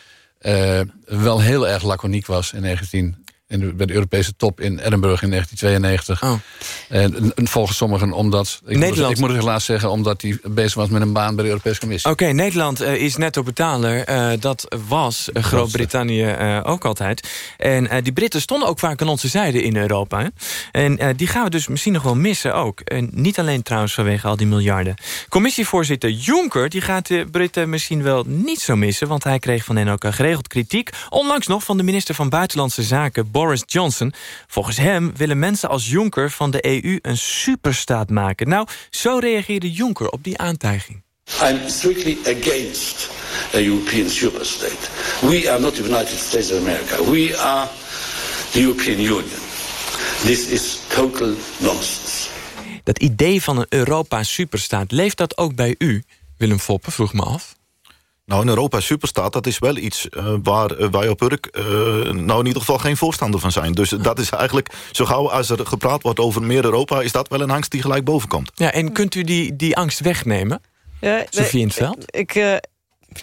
Uh, wel heel erg laconiek was in 19 in, bij de Europese top in Edinburgh in 1992. Oh. En, en volgens sommigen omdat... Ik Nederland... moet, ik moet het helaas zeggen, omdat hij bezig was met een baan bij de Europese Commissie. Oké, okay, Nederland uh, is netto betaler. Uh, dat was uh, Groot-Brittannië ook altijd. En die Britten stonden ook vaak aan onze zijde in Europa. Hè? En die gaan we dus misschien nog wel missen ook. En niet alleen trouwens vanwege al die miljarden. Commissievoorzitter Juncker die gaat de Britten misschien wel niet zo missen... want hij kreeg van hen ook geregeld kritiek. Onlangs nog van de minister van Buitenlandse Zaken... Boris Johnson. Volgens hem willen mensen als Juncker van de EU een superstaat maken. Nou, zo reageerde Juncker op die aantijging. I'm strictly against a European superstate. We are not the United States of America. We are the European Union. This is total nonsense. Dat idee van een Europa-superstaat, leeft dat ook bij u? Willem Foppen vroeg me af. Nou, een Europa superstaat, dat is wel iets uh, waar uh, wij op Urk uh, nou in ieder geval geen voorstander van zijn. Dus dat is eigenlijk, zo gauw als er gepraat wordt over meer Europa... is dat wel een angst die gelijk boven komt. Ja, en kunt u die, die angst wegnemen? Ja, Sofie in het veld? Ik,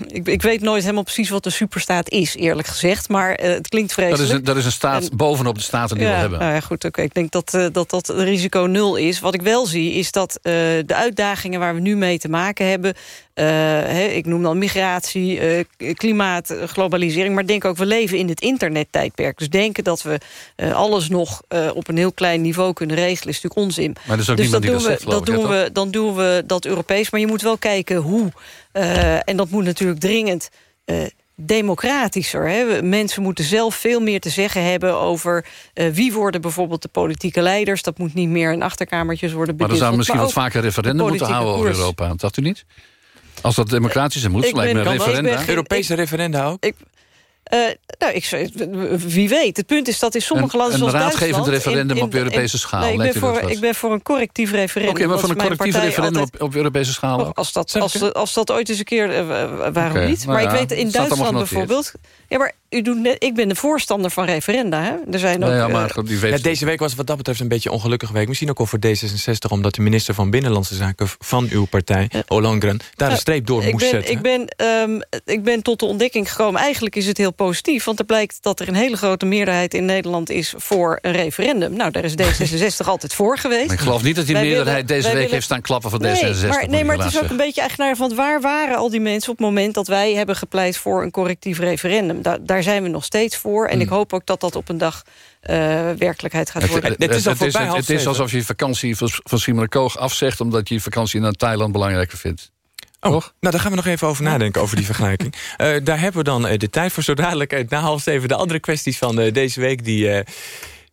ik, ik, weet nooit helemaal precies wat een superstaat is, eerlijk gezegd. Maar uh, het klinkt vreselijk. Dat is een, dat is een staat en, bovenop de staten die ja, we hebben. Nou ja, goed, okay, ik denk dat, uh, dat dat risico nul is. Wat ik wel zie, is dat uh, de uitdagingen waar we nu mee te maken hebben... ik noem dan migratie, klimaat, globalisering... maar denk ook, we leven in het internettijdperk. Dus denken dat we alles nog op een heel klein niveau kunnen regelen... is natuurlijk onzin. Maar er ook dus niemand dat die dat, we, dat doen we, Dan doen we dat Europees, maar je moet wel kijken hoe. en dat moet natuurlijk dringend democratischer. Hè? Mensen moeten zelf veel meer te zeggen hebben over uh, wie worden bijvoorbeeld de politieke leiders. Dat moet niet meer in achterkamertjes worden bedoeld. Maar dan zou misschien wat vaker referendum moeten houden over Europa. Dat u niet? Als dat democratisch moet, lijkt me een referenda. Europese referenda ook? Ik, uh, nou, ik, wie weet. Het punt is dat in sommige landen zoals Een raadgevend referendum op Europese schaal. Nee, ik, ben voor, ik ben voor een correctief referendum. Oké, maar voor een correctief referendum op, op, Europese schaal oh, als, dat, als, als, dat ooit eens een keer... Uh, waarom niet? Maar nou ik weet in Duitsland bijvoorbeeld... Ja, maar u doet net, ik ben de voorstander van referenda. Hè? Er zijn ook, ja, maar, uh, weet ja, deze week was wat dat betreft een beetje een ongelukkige week. Misschien ook wel voor D66, omdat de minister van Binnenlandse Zaken van uw partij, uh, Ollongren, daar een streep door moest ben, zetten. Ik ben, um, ik ben tot de ontdekking gekomen, eigenlijk is het heel positief. Want er blijkt dat er een hele grote meerderheid in Nederland is voor een referendum. Nou, daar is (laughs) D66 altijd voor geweest. Maar ik geloof niet dat die meerderheid deze week heeft staan klappen van D66. Maar, nee, maar het is ook een beetje eigenaar van waar waren al die mensen op het moment dat wij hebben gepleit voor een correctief referendum. Daar, daar zijn we nog steeds voor. En ik hmm. hoop ook dat dat op een dag uh, werkelijkheid gaat worden. Het, het, is, het, is, het is alsof je vakantie van Simon Koog afzegt... omdat je je vakantie naar Thailand belangrijker vindt. Oh, nou daar gaan we nog even over nadenken, over die (laughs) vergelijking. Uh, daar hebben we dan uh, de tijd voor zo dadelijk. Uh, na half zeven de andere kwesties van deze week... die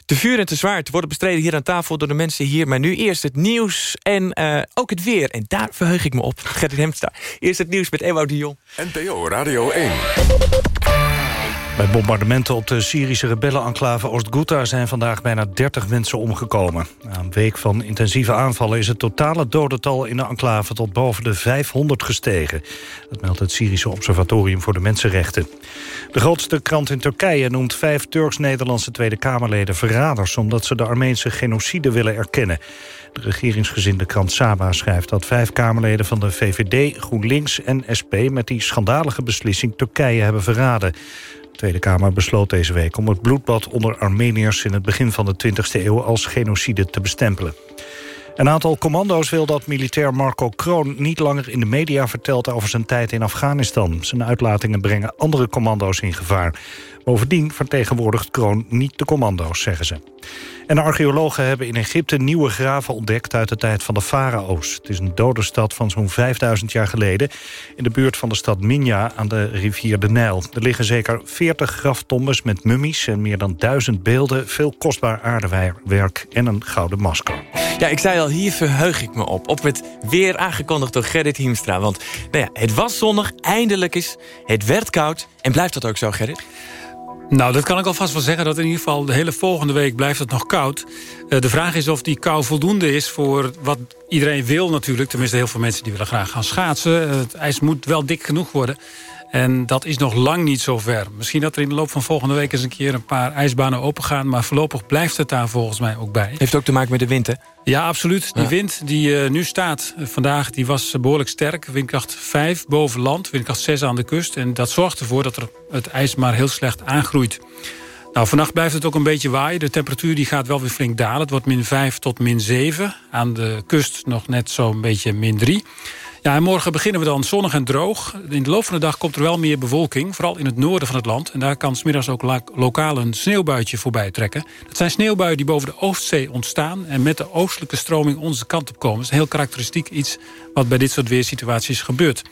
te vuur en te zwaar te worden bestreden hier aan tafel... door de mensen hier. Maar nu eerst het nieuws en ook het weer. En daar verheug ik me op. Gerrit Hemstra. Eerst het nieuws met Ewout de Jong. NPO Radio 1. Bij bombardementen op de Syrische rebellenenclave Oost-Ghouta... zijn vandaag bijna 30 mensen omgekomen. Na een week van intensieve aanvallen is het totale dodental in de enclave... tot boven de 500 gestegen. Dat meldt het Syrische Observatorium voor de Mensenrechten. De grootste krant in Turkije noemt vijf Turks-Nederlandse Tweede Kamerleden verraders... omdat ze de Armeense genocide willen erkennen. De regeringsgezinde krant Saba schrijft dat vijf Kamerleden van de VVD, GroenLinks en SP... met die schandalige beslissing Turkije hebben verraden. De Tweede Kamer besloot deze week om het bloedbad onder Armeniërs... in het begin van de 20e eeuw als genocide te bestempelen. Een aantal commando's wil dat militair Marco Kroon niet langer in de media vertelt over zijn tijd in Afghanistan. Zijn uitlatingen brengen andere commando's in gevaar. Bovendien vertegenwoordigt Kroon niet de commando's, zeggen ze. En de archeologen hebben in Egypte nieuwe graven ontdekt... uit de tijd van de farao's. Het is een dode stad van zo'n 5000 jaar geleden... in de buurt van de stad Minya aan de rivier de Nijl. Er liggen zeker 40 graftombes met mummies... en meer dan duizend beelden, veel kostbaar aardewerk... en een gouden masker. Ja, ik zei al, hier verheug ik me op. Op het weer aangekondigd door Gerrit Hiemstra. Want nou ja, het was zonnig, eindelijk is. Het werd koud. En blijft dat ook zo, Gerrit? Nou, dat kan ik alvast wel zeggen. Dat in ieder geval de hele volgende week blijft het nog koud. Uh, de vraag is of die kou voldoende is voor wat iedereen wil natuurlijk. Tenminste, heel veel mensen die willen graag gaan schaatsen. Uh, het ijs moet wel dik genoeg worden. En dat is nog lang niet zo ver. Misschien dat er in de loop van volgende week eens een keer een paar ijsbanen opengaan. Maar voorlopig blijft het daar volgens mij ook bij. Heeft ook te maken met de wind, hè? Ja, absoluut. Die wind die uh, nu staat uh, vandaag, die was behoorlijk sterk. Windkracht 5 boven land, windkracht 6 aan de kust. En dat zorgt ervoor dat er het ijs maar heel slecht aangroeit. Nou, vannacht blijft het ook een beetje waaien. De temperatuur die gaat wel weer flink dalen. Het wordt min 5 tot min 7. Aan de kust nog net zo'n beetje min 3. Morgen beginnen we dan zonnig en droog. In de loop van de dag komt er wel meer bewolking, vooral in het noorden van het land. En daar kan smiddags ook lokaal een sneeuwbuitje voorbij trekken. Dat zijn sneeuwbuien die boven de Oostzee ontstaan... en met de oostelijke stroming onze kant op komen. Dat is heel karakteristiek iets wat bij dit soort weersituaties gebeurt.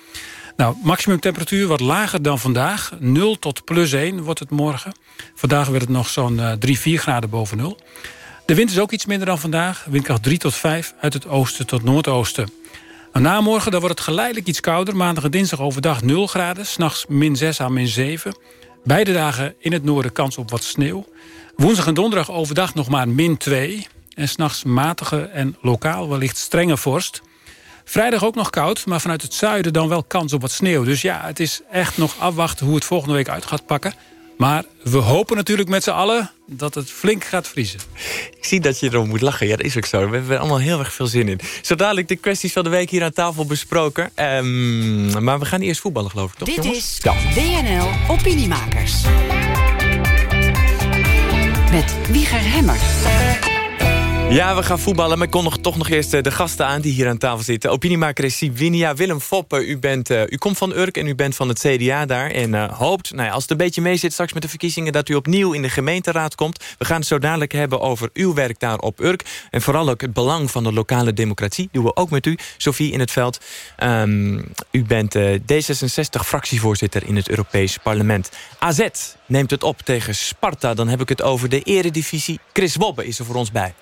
Nou, maximum temperatuur wat lager dan vandaag. 0 tot plus 1 wordt het morgen. Vandaag werd het nog zo'n uh, 3, 4 graden boven 0. De wind is ook iets minder dan vandaag. Windkracht 3 tot 5 uit het oosten tot noordoosten. Na morgen dan wordt het geleidelijk iets kouder. Maandag en dinsdag overdag 0 graden. S'nachts min 6 à min 7. Beide dagen in het noorden kans op wat sneeuw. Woensdag en donderdag overdag nog maar min 2. En s'nachts matige en lokaal wellicht strenge vorst. Vrijdag ook nog koud, maar vanuit het zuiden dan wel kans op wat sneeuw. Dus ja, het is echt nog afwachten hoe het volgende week uit gaat pakken. Maar we hopen natuurlijk met z'n allen dat het flink gaat vriezen. Ik zie dat je erom moet lachen. Ja, dat is ook zo. We hebben er allemaal heel erg veel zin in. Zo dadelijk de kwesties van de week hier aan tafel besproken. Um, maar we gaan eerst voetballen, geloof ik, toch, Dit jongens? is ja. WNL Opiniemakers. Met Wieger Hemmer. Ja, we gaan voetballen, maar ik nog, toch nog eerst eh, de gasten aan... die hier aan tafel zitten. Opiniemaker is Sivinia. Willem Foppe, u, bent, uh, u komt van Urk en u bent van het CDA daar... en uh, hoopt, nou ja, als het een beetje mee zit straks met de verkiezingen... dat u opnieuw in de gemeenteraad komt. We gaan het zo dadelijk hebben over uw werk daar op Urk... en vooral ook het belang van de lokale democratie. Doen we ook met u, Sophie in het veld. Um, u bent D66-fractievoorzitter in het Europees Parlement. AZ neemt het op tegen Sparta. Dan heb ik het over de eredivisie. Chris Wobbe is er voor ons bij.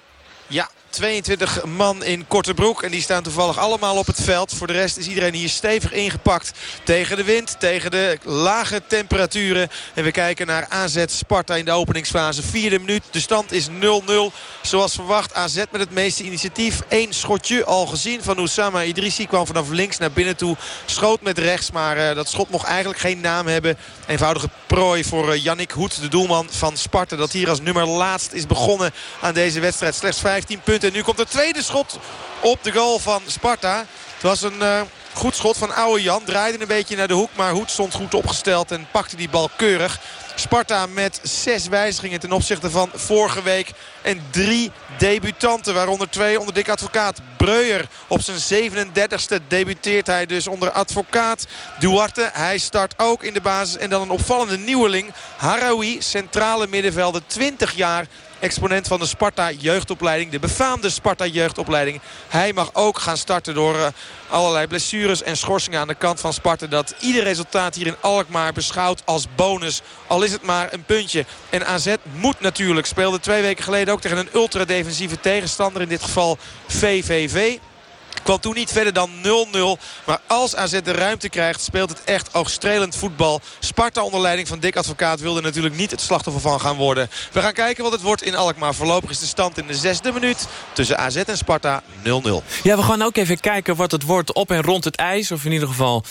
Ja, 22 man in korte broek. En die staan toevallig allemaal op het veld. Voor de rest is iedereen hier stevig ingepakt. Tegen de wind, tegen de lage temperaturen. En we kijken naar AZ Sparta in de openingsfase. Vierde minuut, de stand is 0-0. Zoals verwacht, AZ met het meeste initiatief. Eén schotje al gezien van Oussama Idrissi. Kwam vanaf links naar binnen toe. Schoot met rechts, maar uh, dat schot mocht eigenlijk geen naam hebben. Eenvoudige prooi voor uh, Yannick Hoed, de doelman van Sparta. Dat hier als nummer laatst is begonnen aan deze wedstrijd. Slechts 15 punten. Nu komt het tweede schot op de goal van Sparta. Het was een uh, goed schot van Oude Jan. Draaide een beetje naar de hoek. Maar Hoed stond goed opgesteld en pakte die bal keurig. Sparta met zes wijzigingen ten opzichte van vorige week. En drie debutanten, waaronder twee onder dik advocaat. Breuer op zijn 37e debuteert hij dus onder advocaat. Duarte, hij start ook in de basis. En dan een opvallende nieuweling. Harawi, centrale middenvelder, 20 jaar exponent van de Sparta jeugdopleiding. De befaamde Sparta jeugdopleiding. Hij mag ook gaan starten door uh, allerlei blessures en schorsingen aan de kant van Sparta. Dat ieder resultaat hier in Alkmaar beschouwt als bonus. Al is het maar een puntje. En AZ moet natuurlijk. Speelde twee weken geleden ook tegen een ultra-defensieve tegenstander. In dit geval VVV. Kwam toen niet verder dan 0-0. Maar als AZ de ruimte krijgt speelt het echt oogstrelend voetbal. Sparta onder leiding van Dick Advocaat wilde natuurlijk niet het slachtoffer van gaan worden. We gaan kijken wat het wordt in Alkmaar. Voorlopig is de stand in de zesde minuut tussen AZ en Sparta 0-0. Ja, we gaan ook even kijken wat het wordt op en rond het ijs. Of in ieder geval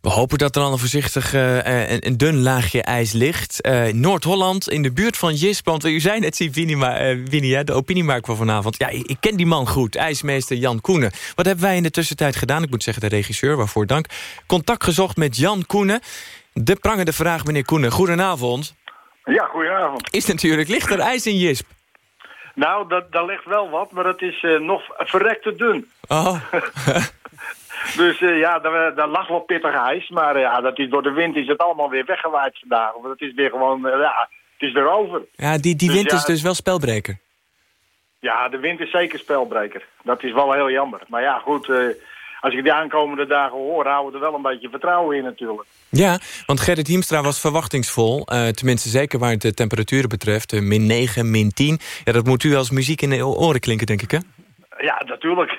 we hopen dat er al een voorzichtig uh, een, een, dun laagje ijs ligt. Uh, Noord-Holland, in de buurt van Jisp. Want u zei net, Winnie, maar, uh, Winnie de opiniemaker van vanavond. Ja, ik, ik, ken die man goed, ijsmeester Jan Koenen. Wat hebben wij in de tussentijd gedaan? Ik moet zeggen, de regisseur, waarvoor dank. Contact gezocht met Jan Koenen. De prangende vraag, meneer Koenen. Goedenavond. Ja, goedenavond. Is natuurlijk, ligt er ijs in Jisp? Nou, dat, daar ligt wel wat, maar het is nog verrekte dun. Oh. (laughs) Dus uh, ja, daar, daar, lag wel pittig ijs. Maar uh, ja, dat is, door de wind is het allemaal weer weggewaaid vandaag. Want het is weer gewoon, uh, ja, het is weer over. Ja, die, die dus, wind ja, is dus wel spelbreker. Ja, de wind is zeker spelbreker. Dat is wel heel jammer. Maar ja, goed, als ik de aankomende dagen hoor, houden we er wel een beetje vertrouwen in natuurlijk. Ja, want Gerrit Hiemstra was verwachtingsvol. tenminste, zeker waar het de temperaturen betreft. min 9, min 10. Ja, dat moet u als muziek in de oren klinken, denk ik, hè? Ja, natuurlijk. (laughs)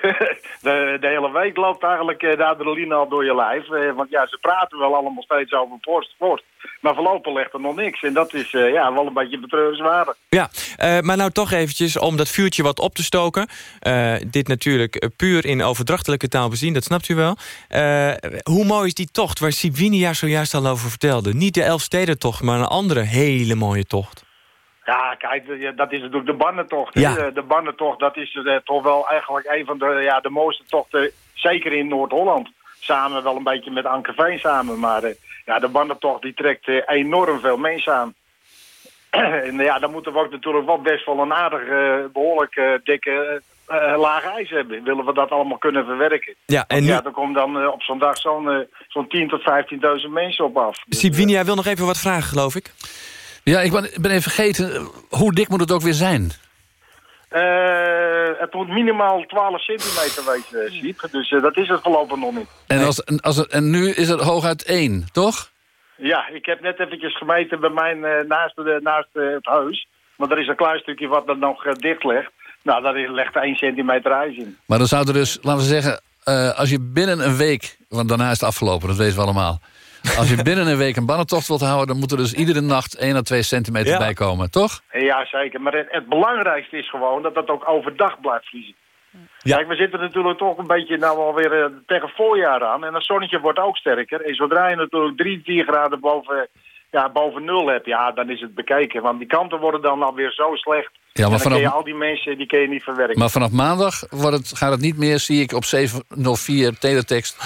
De, hele week loopt eigenlijk de adrenaline al door je lijf. Want ja, ze praten wel allemaal steeds over vorst. Maar voorlopig ligt er nog niks. En dat is ja, wel een beetje betreurenswaardig. Ja, maar nou toch eventjes om dat vuurtje wat op te stoken. Dit natuurlijk puur in overdrachtelijke taal bezien, dat snapt u wel. Hoe mooi is die tocht waar Sibinia zojuist al over vertelde? Niet de Elfstedentocht, maar een andere hele mooie tocht. Ja, kijk, dat is natuurlijk de bannentocht. Ja. De bannentocht, dat is uh, toch wel eigenlijk een van de, ja, de mooiste tochten, zeker in Noord-Holland. Samen wel een beetje met Ankerveen samen, maar uh, ja, de bannentocht die trekt uh, enorm veel mensen aan. (clears throat) en ja, dan moeten we ook natuurlijk wel best wel een aardig, behoorlijk dikke laag ijs hebben. Willen we dat allemaal kunnen verwerken. Ja, en nu... ja dan komt dan op zo'n dag zo'n zo'n 10.000 tot 15.000 mensen op af. Dus, Sibinia wil nog even wat vragen, geloof ik. Ja, ik ben, ben even vergeten, hoe dik moet het ook weer zijn? Uh, het moet minimaal 12 centimeter wezen, Siep. Dus uh, dat is het voorlopig nog niet. En, als, als het, en nu is het hooguit 1, toch? Ja, ik heb net eventjes gemeten bij mijn, uh, naast, de, naast het huis. Want er is een klein stukje wat er nog dicht ligt. Nou, daar legt 1 centimeter ijs in. Maar dan zou er dus, laten we zeggen... als je binnen een week, want daarna is het afgelopen, dat weten we allemaal... Als je binnen een week een bannentocht wilt houden... dan moet er dus iedere nacht 1 à 2 centimeter bij komen, toch? Ja, zeker. Maar het, het, belangrijkste is gewoon dat dat ook overdag blijft vriezen. Ja. Kijk, we zitten natuurlijk toch een beetje nou alweer uh, tegen voorjaar aan. En het zonnetje wordt ook sterker. En zodra je natuurlijk 3, 4 graden boven, ja, boven nul hebt, ja, dan is het bekeken. Want die kanten worden dan alweer zo slecht Ja, maar vanaf... je al die mensen die kun je niet verwerken. Maar vanaf maandag wordt het, gaat het niet meer, zie ik op 704 teletext...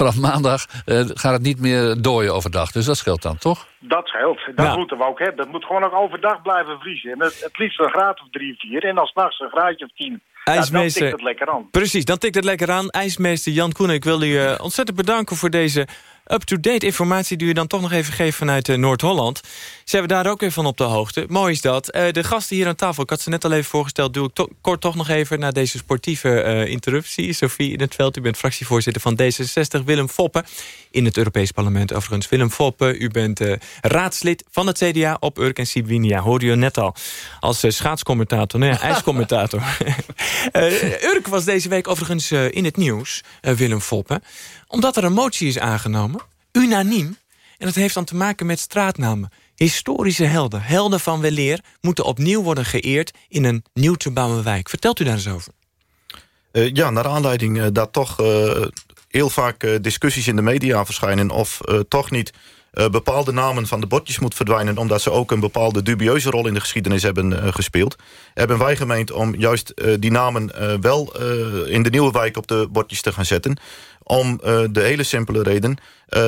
vanaf maandag uh, gaat het niet meer dooien overdag. Dus dat scheelt dan, toch? Dat scheelt. Dat moeten we ook hebben. Dat moet gewoon ook overdag blijven vriezen. En het, het liefst een graad of drie, vier. En als nachts een graadje of tien. IJsmeester, dan tikt het lekker aan. Precies, dan tikt het lekker aan. IJsmeester Jan Koenen, ik wil u uh, ontzettend bedanken voor deze up-to-date informatie... die u dan toch nog even geeft vanuit uh, Noord-Holland. Zijn we daar ook weer van op de hoogte. Mooi is dat. Uh, de gasten hier aan tafel, ik had ze net al even voorgesteld... doe ik to kort toch nog even naar deze sportieve interruptie. Sophie in het veld, u bent fractievoorzitter van D66. Willem Foppen, in het Europees Parlement overigens. Willem Foppen, u bent raadslid van het CDA op Urk en Sibinia. Hoorde u net al. Als schaatscommentator, nee, (laughs) ijscommentator. (laughs) Urk was deze week overigens in het nieuws, Willem Foppen omdat er een motie is aangenomen, unaniem... en dat heeft dan te maken met straatnamen. Historische helden, helden van weleer... moeten opnieuw worden geëerd in een nieuw te bouwen wijk. Vertelt u daar eens over? Ja, naar aanleiding dat toch heel vaak discussies in de media verschijnen... of toch niet bepaalde namen van de bordjes moet verdwijnen... omdat ze ook een bepaalde dubieuze rol in de geschiedenis hebben gespeeld... hebben wij gemeend om juist die namen wel in de nieuwe wijk op de bordjes te gaan zetten om de hele simpele reden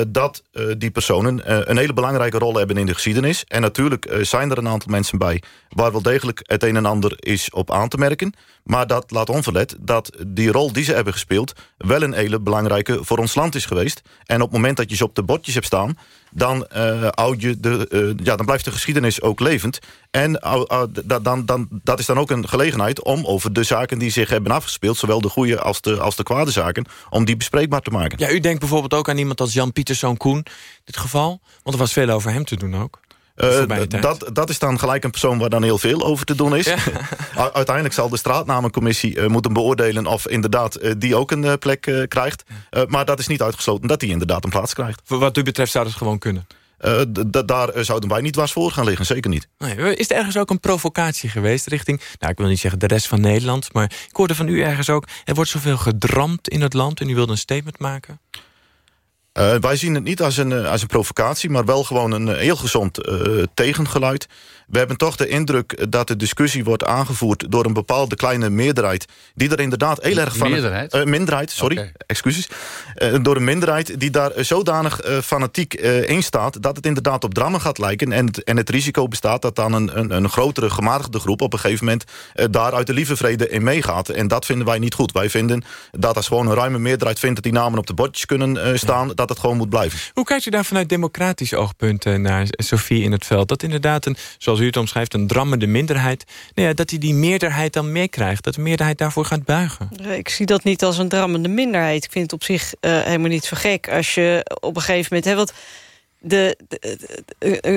dat die personen een hele belangrijke rol hebben in de geschiedenis. En natuurlijk zijn er een aantal mensen bij... waar wel degelijk het een en ander is op aan te merken. Maar dat laat onverlet dat die rol die ze hebben gespeeld... wel een hele belangrijke voor ons land is geweest. En op het moment dat je ze op de bordjes hebt staan... dan, houd je de, ja, dan blijft de geschiedenis ook levend. En dan, dan, dat is dan ook een gelegenheid om over de zaken die zich hebben afgespeeld... zowel de goede als de, als de kwade zaken, om die bespreekbaar te maken. Ja, u denkt bijvoorbeeld ook aan iemand als Jan Pieterszoon Koen, dit geval? Want er was veel over hem te doen ook. Uh, dat, dat is dan gelijk een persoon waar dan heel veel over te doen is. (laughs) Uiteindelijk zal de straatnamencommissie uh, moeten beoordelen... of inderdaad uh, die ook een plek krijgt. maar dat is niet uitgesloten dat hij inderdaad een plaats krijgt. Wat u betreft zou dat gewoon kunnen? Uh, daar zouden wij niet was voor gaan liggen, zeker niet. Nee, is er ergens ook een provocatie geweest richting... nou, ik wil niet zeggen de rest van Nederland... maar ik hoorde van u ergens ook... er wordt zoveel gedramd in het land en u wilde een statement maken? Uh, wij zien het niet als een, als een provocatie... maar wel gewoon een heel gezond uh, tegengeluid we hebben toch de indruk dat de discussie wordt aangevoerd... door een bepaalde kleine meerderheid... die er inderdaad heel erg van... Meerderheid? Uh, minderheid, sorry, okay. excuses. Door een minderheid die daar zodanig fanatiek in staat... dat het inderdaad op drammen gaat lijken... en het, en het risico bestaat dat dan een, een, een grotere gematigde groep... op een gegeven moment daar uit de lieve vrede in meegaat. En dat vinden wij niet goed. Wij vinden dat als gewoon een ruime meerderheid vindt... dat die namen op de bordjes kunnen staan... dat het gewoon moet blijven. Hoe kijkt u daar vanuit democratisch oogpunt naar Sofie in het veld? Dat inderdaad, een, zoals zoals u het omschrijft, een drammende minderheid... Nou ja, dat hij die meerderheid dan meekrijgt. Dat de meerderheid daarvoor gaat buigen. Ik zie dat niet als een drammende minderheid. Ik vind het op zich uh, helemaal niet zo gek. Als je op een gegeven moment... Hè, wat, de,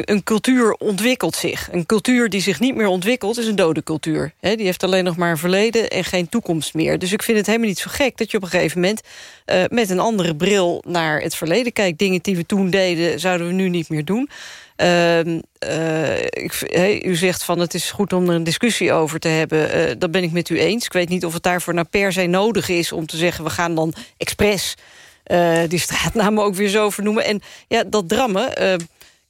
een cultuur ontwikkelt zich. Een cultuur die zich niet meer ontwikkelt is een dode cultuur. He, die heeft alleen nog maar een verleden en geen toekomst meer. Dus ik vind het helemaal niet zo gek dat je op een gegeven moment... Uh, met een andere bril naar het verleden kijkt. Dingen die we toen deden, zouden we nu niet meer doen. Uh, uh, ik, u zegt van het is goed om er een discussie over te hebben. Uh, dat ben ik met u eens. Ik weet niet of het daarvoor nou per se nodig is om te zeggen... we gaan dan expres uh, die straatnamen ook weer zo vernoemen. En ja, dat drammen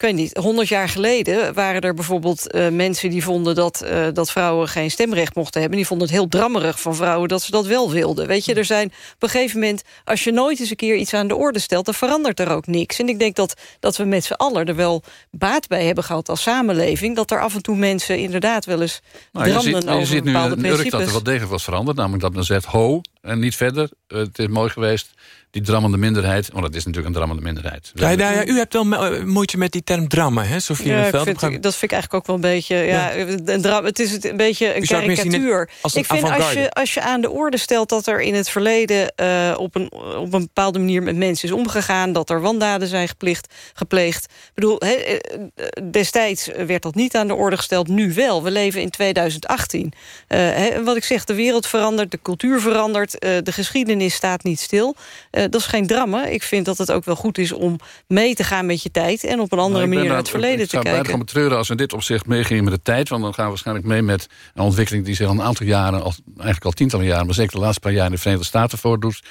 ik weet niet, honderd jaar geleden waren er bijvoorbeeld uh, mensen die vonden dat, uh, dat vrouwen geen stemrecht mochten hebben. Die vonden het heel drammerig van vrouwen dat ze dat wel wilden. Weet je, er zijn op een gegeven moment, als je nooit eens een keer iets aan de orde stelt, dan verandert er ook niks. En ik denk dat, dat we met z'n allen er wel baat bij hebben gehad als samenleving. Dat er af en toe mensen inderdaad wel eens nou, drammen je ziet, over je ziet nu bepaalde principes. dat er wel degelijk was veranderd. Namelijk dat men zegt ho en niet verder. Het is mooi geweest die drammende minderheid. Want dat is natuurlijk een drammende minderheid. Ja, nou ja, u hebt wel eh, moeite met die term drammen, hè, Sofie ja, Veld? Vind, dat vind ik eigenlijk ook wel een beetje... Ja, Een dram, het is een beetje een karikatuur. Ik vind als je, als je aan de orde stelt dat er in het verleden... Uh, op, een, op een bepaalde manier met mensen is omgegaan... dat er wandaden zijn geplicht, gepleegd. Ik bedoel, he, eh, destijds werd dat niet aan de orde gesteld. Nu wel. We leven in 2018. Uh, he, wat ik zeg, de wereld verandert, de cultuur verandert... Uh, de geschiedenis staat niet stil... Uh, dat is geen drama. Ik vind dat het ook wel goed is om mee te gaan met je tijd... en op een andere manier naar het verleden te kijken. Ik zou betreuren als we in dit opzicht meegingen met de tijd... want dan gaan we waarschijnlijk mee met een ontwikkeling... die zich al een aantal jaren, al, eigenlijk al tientallen jaren... maar zeker de laatste paar jaar in de Verenigde Staten voordoet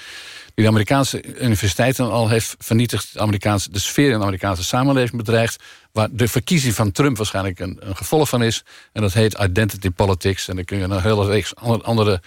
die de Amerikaanse universiteiten al heeft vernietigd... De, Amerikaanse, de sfeer in de Amerikaanse samenleving bedreigt... waar de verkiezing van Trump waarschijnlijk een, een gevolg van is. En dat heet identity politics. En dan kun je een hele reeks andere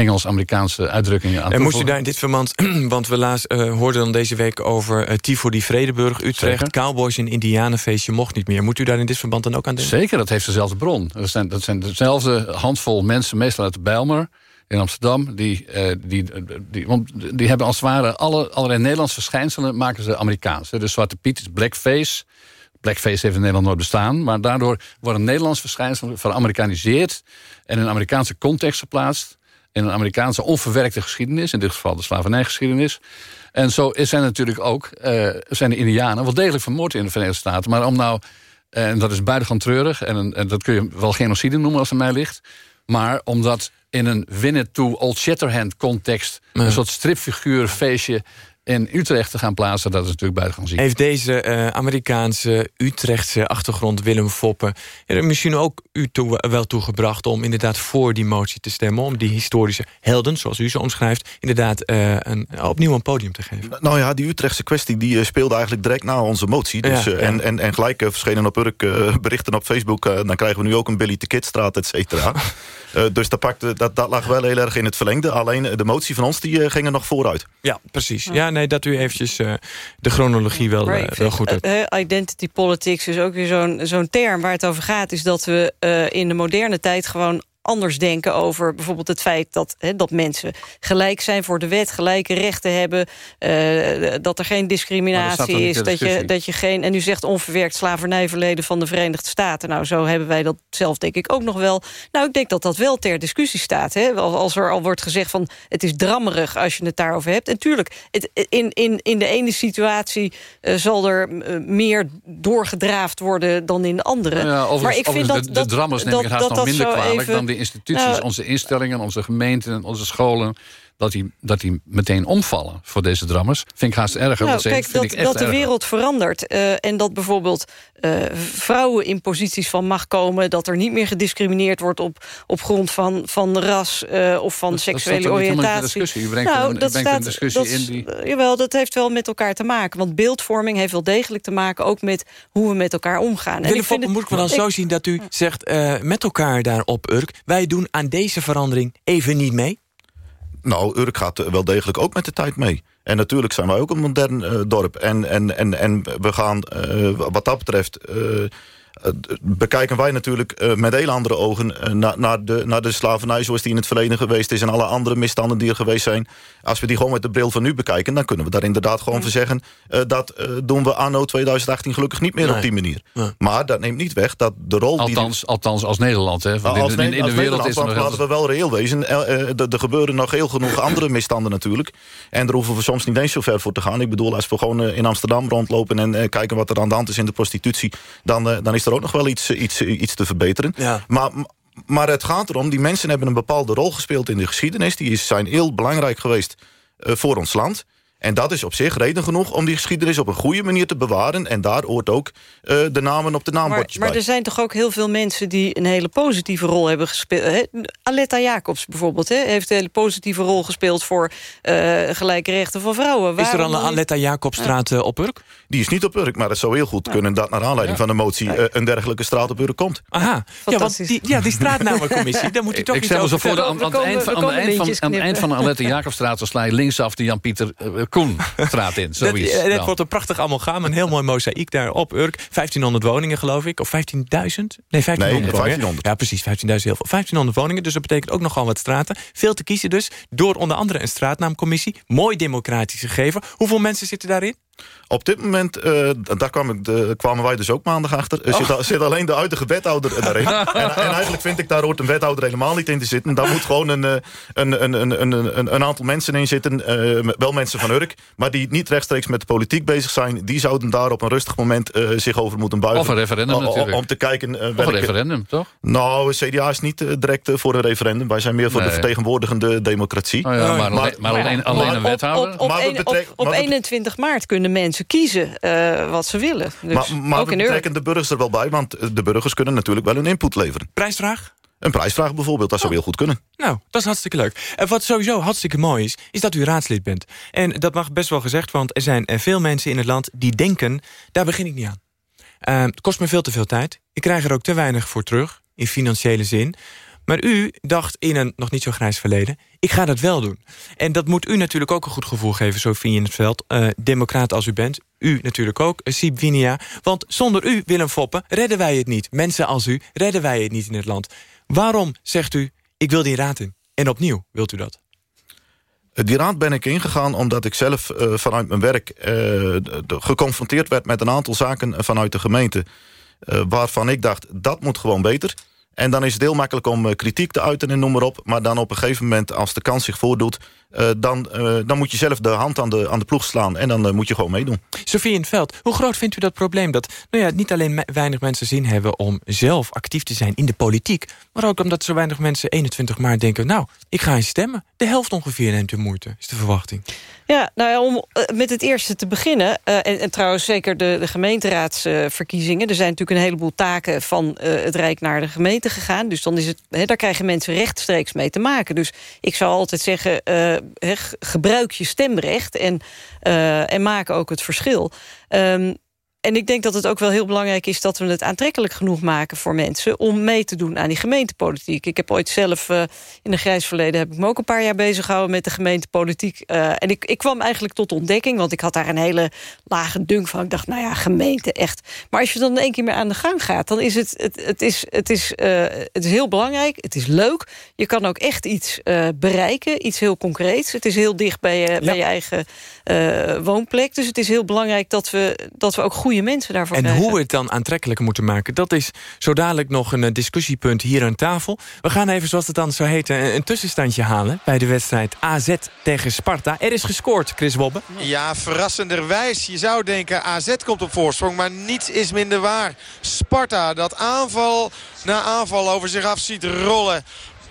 Engels-Amerikaanse uitdrukkingen aan En moest u daar in dit verband, (clears throat) want we laas, uh, hoorden dan deze week over uh, Tivoli Vredeburg, Utrecht, Zeker. Cowboys en Indianenfeestje mocht niet meer. Moet u daar in dit verband dan ook aan denken? Zeker, dat heeft dezelfde bron. Dat zijn, dat zijn dezelfde handvol mensen, meestal uit de Bijlmer in Amsterdam. Die, uh, die, die, want die hebben als het ware alle, allerlei Nederlandse verschijnselen maken ze Amerikaans. Dus Zwarte Piet is blackface. Blackface heeft in Nederland nooit bestaan. Maar daardoor worden Nederlandse verschijnselen veramerikaniseerd... en in een Amerikaanse context geplaatst in een Amerikaanse onverwerkte geschiedenis. In dit geval de slavernijgeschiedenis. En zo zijn natuurlijk ook uh, zijn de Indianen wel degelijk vermoord in de Verenigde Staten. Maar om nou, en dat is buitengewoon treurig... En, en dat kun je wel genocide noemen als het mij ligt... maar omdat in een Winnetou Old Shatterhand context... een soort stripfiguur feestje in Utrecht te gaan plaatsen, dat is natuurlijk buitengewoon zien. Heeft deze uh, Amerikaanse Utrechtse achtergrond Willem Foppen... er misschien ook u toe, wel toegebracht om inderdaad voor die motie te stemmen... om die historische helden, zoals u ze omschrijft... inderdaad uh, een, opnieuw een podium te geven? Nou ja, die Utrechtse kwestie die speelde eigenlijk direct na onze motie. Dus, ja, ja. En, en, en gelijk verschenen op Urk berichten op Facebook... dan krijgen we nu ook een Billy de Kidstraat, et cetera. (laughs) dus dat, pakte, dat, dat lag wel heel erg in het verlengde. Alleen de motie van ons die ging er nog vooruit. Ja, precies. Ja, nee, dat u eventjes uh, de chronologie wel, uh, wel goed hebt. Uh, identity politics is ook weer zo'n zo'n term waar het over gaat... is dat we in de moderne tijd gewoon anders denken over bijvoorbeeld het feit dat, dat mensen gelijk zijn voor de wet, gelijke rechten hebben, uh, dat er geen discriminatie is, dat je, dat je geen, en u zegt onverwerkt slavernijverleden van de Verenigde Staten. Nou, zo hebben wij dat zelf denk ik ook nog wel. Nou, ik denk dat dat wel ter discussie staat. Hè? Als er al wordt gezegd van het is drammerig als je het daarover hebt. En tuurlijk, het, in, in, in de ene situatie uh, zal er uh, meer doorgedraafd worden dan in de andere. Ja, maar ik vind dat, de, neem ik haast nog minder kwalijk even, dan de instituties, nou, onze instellingen, onze gemeenten, onze scholen dat die, dat die meteen omvallen voor deze drammers. Vind ik haast erger. Nou, kijk, dat, dat de wereld verandert. Uh, en dat bijvoorbeeld uh, vrouwen in posities van macht komen... dat er niet meer gediscrimineerd wordt op, op grond van, van ras uh, of van dat, seksuele dat oriëntatie. discussie. U brengt, nou, een, dat staat, een discussie dat, in die... jawel, dat heeft wel met elkaar te maken. Want beeldvorming heeft wel degelijk te maken... ook met hoe we met elkaar omgaan. En ik vind het, moet ik me dan ik, zo zien dat u zegt... met elkaar daar op Urk... wij doen aan deze verandering even niet mee? Nou, Urk gaat wel degelijk ook met de tijd mee. En natuurlijk zijn wij ook een modern uh, dorp. En, en, en, en we gaan uh, wat dat betreft... Uh, bekijken wij natuurlijk met heel andere ogen naar, naar, de, naar de slavernij zoals die in het verleden geweest is en alle andere misstanden die er geweest zijn. Als we die gewoon met de bril van nu bekijken, dan kunnen we daar inderdaad gewoon voor zeggen dat doen we anno 2018 gelukkig niet meer nee. op die manier. Nee. Maar dat neemt niet weg dat de rol althans, die... Althans als Nederland, hè? Want als in, in, in de wereld is laten we wel reëel wezen. Er gebeuren nog heel genoeg andere misstanden natuurlijk. En daar hoeven we soms niet eens zo ver voor te gaan. Ik bedoel, als we gewoon in Amsterdam rondlopen en kijken wat er aan de hand is in de prostitutie, dan, dan is er ook nog wel iets, iets, iets te verbeteren. Ja. Maar, maar het gaat erom, die mensen hebben een bepaalde rol gespeeld in de geschiedenis. Die zijn heel belangrijk geweest uh, voor ons land. En dat is op zich reden genoeg om die geschiedenis op een goede manier te bewaren. En daar hoort ook uh, de namen op de naambordjes maar, maar er zijn toch ook heel veel mensen die een hele positieve rol hebben gespeeld. Hè? Aletta Jacobs bijvoorbeeld hè? heeft een hele positieve rol gespeeld... voor uh, gelijke rechten van vrouwen. Is er al een Aletta Jacobstraat ja. op Urk? Die is niet op Urk, maar het zou heel goed ja. kunnen... dat naar aanleiding ja. van de motie uh, een dergelijke straat op Urk komt. Aha, ja, want die, ja, die straatnamencommissie, (laughs) daar moet u toch Ik stel me zo voor, aan, aan, het eind van, aan, het eind van de Aletta Jacobstraat... dan sla je linksaf de Jan-Pieter Koenstraat in. (laughs) dat, dat wordt een prachtig amalgaam, een heel mooi mozaïek daar op Urk. 1500 woningen, geloof ik. Of 15.000? Nee, 1500 nee, 1500. Ja, precies, 15.000 heel veel. 1500 woningen, dus dat betekent ook nogal wat straten. Veel te kiezen dus, door onder andere een straatnaamcommissie. Mooi democratisch gegeven. Hoeveel mensen zitten daarin? Op dit moment, uh, daar kwam ik de, kwamen wij dus ook maandag achter... Oh. Zit, zit, alleen de huidige wethouder daarin. (laughs) en, en, eigenlijk vind ik, daar hoort een wethouder helemaal niet in te zitten. Daar moet gewoon een, een, een, een, een, een aantal mensen in zitten. Uh, wel mensen van Urk, maar die niet rechtstreeks met de politiek bezig zijn. Die zouden daar op een rustig moment uh, zich over moeten buigen. Of een referendum natuurlijk. Om te kijken... of welke... een referendum, toch? Nou, CDA is niet direct voor een referendum. Wij zijn meer voor nee. de vertegenwoordigende democratie. Oh ja, maar, maar, maar, alleen, alleen maar, een wethouder? Op, op, op, een, op, op 21 maart kunnen mensen kiezen uh, wat ze willen. Dus maar maar ook we betrekken de burgers er wel bij, want de burgers kunnen natuurlijk wel een input leveren. Prijsvraag? Een prijsvraag bijvoorbeeld, dat zou oh. heel goed kunnen. Nou, dat is hartstikke leuk. En wat sowieso hartstikke mooi is, is dat u raadslid bent. En dat mag best wel gezegd, want er zijn veel mensen in het land... die denken, daar begin ik niet aan. Uh, het kost me veel te veel tijd. Ik krijg er ook te weinig voor terug, in financiële zin. Maar u dacht in een nog niet zo grijs verleden... ik ga dat wel doen. En dat moet u natuurlijk ook een goed gevoel geven, Sofie in het veld. Uh, democraat als u bent. U natuurlijk ook, uh, Siep Winia. Want zonder u, Willem Foppen, redden wij het niet. Mensen als u, redden wij het niet in het land. Waarom zegt u, ik wil die raad in? En opnieuw, wilt u dat? Eh, die raad ben ik ingegaan omdat ik zelf vanuit mijn werk... Geconfronteerd werd met een aantal zaken vanuit de gemeente... waarvan ik dacht, dat moet gewoon beter... En dan is het heel makkelijk om eh, kritiek te uiten en noem maar op. Maar dan op een gegeven moment, als de kans zich voordoet... Uh, dan, uh, dan moet je zelf de hand aan de, aan de ploeg slaan. En dan uh, moet je gewoon meedoen. Sofie in het veld, hoe groot vindt u dat probleem? Dat nou ja, niet alleen weinig mensen zin hebben om zelf actief te zijn in de politiek... maar ook omdat zo weinig mensen 21 maart denken... nou, ik ga eens stemmen. De helft ongeveer neemt de moeite, is de verwachting. Ja, nou ja, om met het eerste te beginnen... En, en, trouwens zeker de, de gemeenteraadsverkiezingen... er zijn natuurlijk een heleboel taken van het Rijk naar de gemeente gegaan. Dus dan is het, he, daar krijgen mensen rechtstreeks mee te maken. Dus ik zou altijd zeggen gebruik je stemrecht en, uh, en maak ook het verschil. Um, en ik denk dat het ook wel heel belangrijk is... dat we het aantrekkelijk genoeg maken voor mensen... om mee te doen aan die gemeentepolitiek. Ik heb ooit zelf, uh, in een grijs verleden... heb ik me ook een paar jaar bezig gehouden met de gemeentepolitiek. Uh, en ik, ik kwam eigenlijk tot ontdekking... want ik had daar een hele lage dunk van. Ik dacht, nou ja, gemeente, echt. Maar als je dan één keer meer aan de gang gaat... dan is het, het, het, is, het, is, uh, het is heel belangrijk, het is leuk. Je kan ook echt iets bereiken, iets heel concreets. Het is heel dicht bij je, ja. bij je eigen woonplek. Dus het is heel belangrijk dat we, dat we ook goed goede mensen daarvoor en krijgen. hoe we het dan aantrekkelijker moeten maken... dat is zo dadelijk nog een eh, discussiepunt hier aan tafel. We gaan even, zoals het dan zou heten, een tussenstandje halen... bij de wedstrijd AZ tegen Sparta. Er is gescoord, Chris Wobbe. Ja, verrassenderwijs. Je zou denken, AZ komt op voorsprong, maar niets is minder waar. Sparta, dat aanval na aanval over zich af ziet rollen.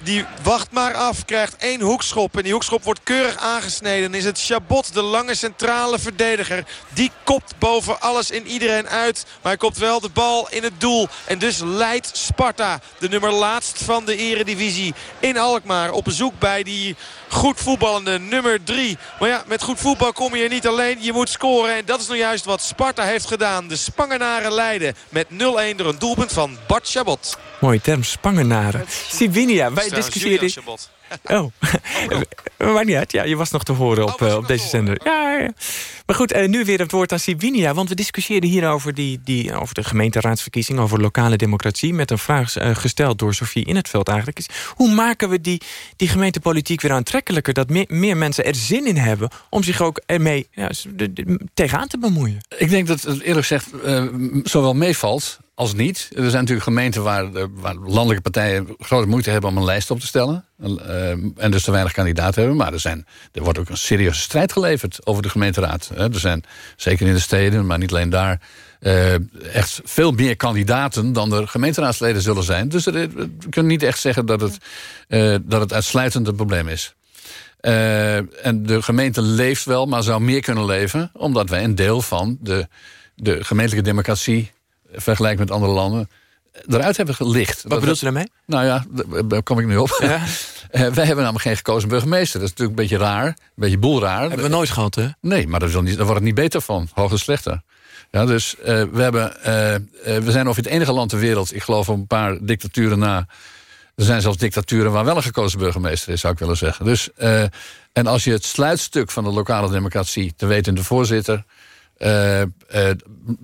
Die wacht maar af, krijgt één hoekschop. En die hoekschop wordt keurig aangesneden. Is het Chabot, de lange centrale verdediger. Die kopt boven alles in iedereen uit. Maar hij kopt wel de bal in het doel. En dus leidt Sparta, de nummer laatst van de eredivisie, in Alkmaar. Op bezoek bij die goed voetballende nummer 3. Maar ja, met goed voetbal kom je niet alleen. Je moet scoren. En dat is nou juist wat Sparta heeft gedaan. De Spangenaren leiden met 0-1 door een doelpunt van Bart Chabot. Mooie term, Spangenaren. Sibinia, wij discussiëren... (laughs) Oh, (laughs) maar niet uit. Ja, je was nog te horen op, oh, op deze zender. Ja, ja. Maar goed, uh, nu weer het woord aan Sibinia. Want we discussieerden hier over, die, die, over de gemeenteraadsverkiezing... over lokale democratie. Met een vraag uh, gesteld door Sofie in het veld eigenlijk. Is, hoe maken we die, die gemeentepolitiek weer aantrekkelijker? Dat meer, meer mensen er zin in hebben... om zich ook ermee ja, de, de, tegenaan te bemoeien. Ik denk dat het eerlijk gezegd uh, zowel meevalt als niet. Er zijn natuurlijk gemeenten waar, waar landelijke partijen grote moeite hebben om een lijst op te stellen. Uh, en dus te weinig kandidaten hebben. Maar er, zijn, er wordt ook een serieuze strijd geleverd over de gemeenteraad. Er zijn, zeker in de steden, maar niet alleen daar... Uh, echt veel meer kandidaten dan er gemeenteraadsleden zullen zijn. Dus we kunnen niet echt zeggen dat het, uh, dat het uitsluitend een probleem is. en de gemeente leeft wel, maar zou meer kunnen leven... omdat wij een deel van de, de gemeentelijke democratie vergelijking met andere landen eruit hebben gelicht. Wat bedoelt u daarmee? Nou ja, daar kom ik nu op. Ja. (laughs) Eh, wij hebben namelijk geen gekozen burgemeester. Dat is natuurlijk een beetje raar, een beetje boelraar. Hebben we nooit gehad, hè? Nee, maar daar, niet, wordt het niet beter van. Hoogst slechter. Ja, dus uh, we, hebben, uh, we zijn ongeveer het enige land ter wereld... ik geloof op een paar dictaturen na... er zijn zelfs dictaturen waar wel een gekozen burgemeester is, zou ik willen zeggen. Dus, en als je het sluitstuk van de lokale democratie... te weten de voorzitter uh, uh,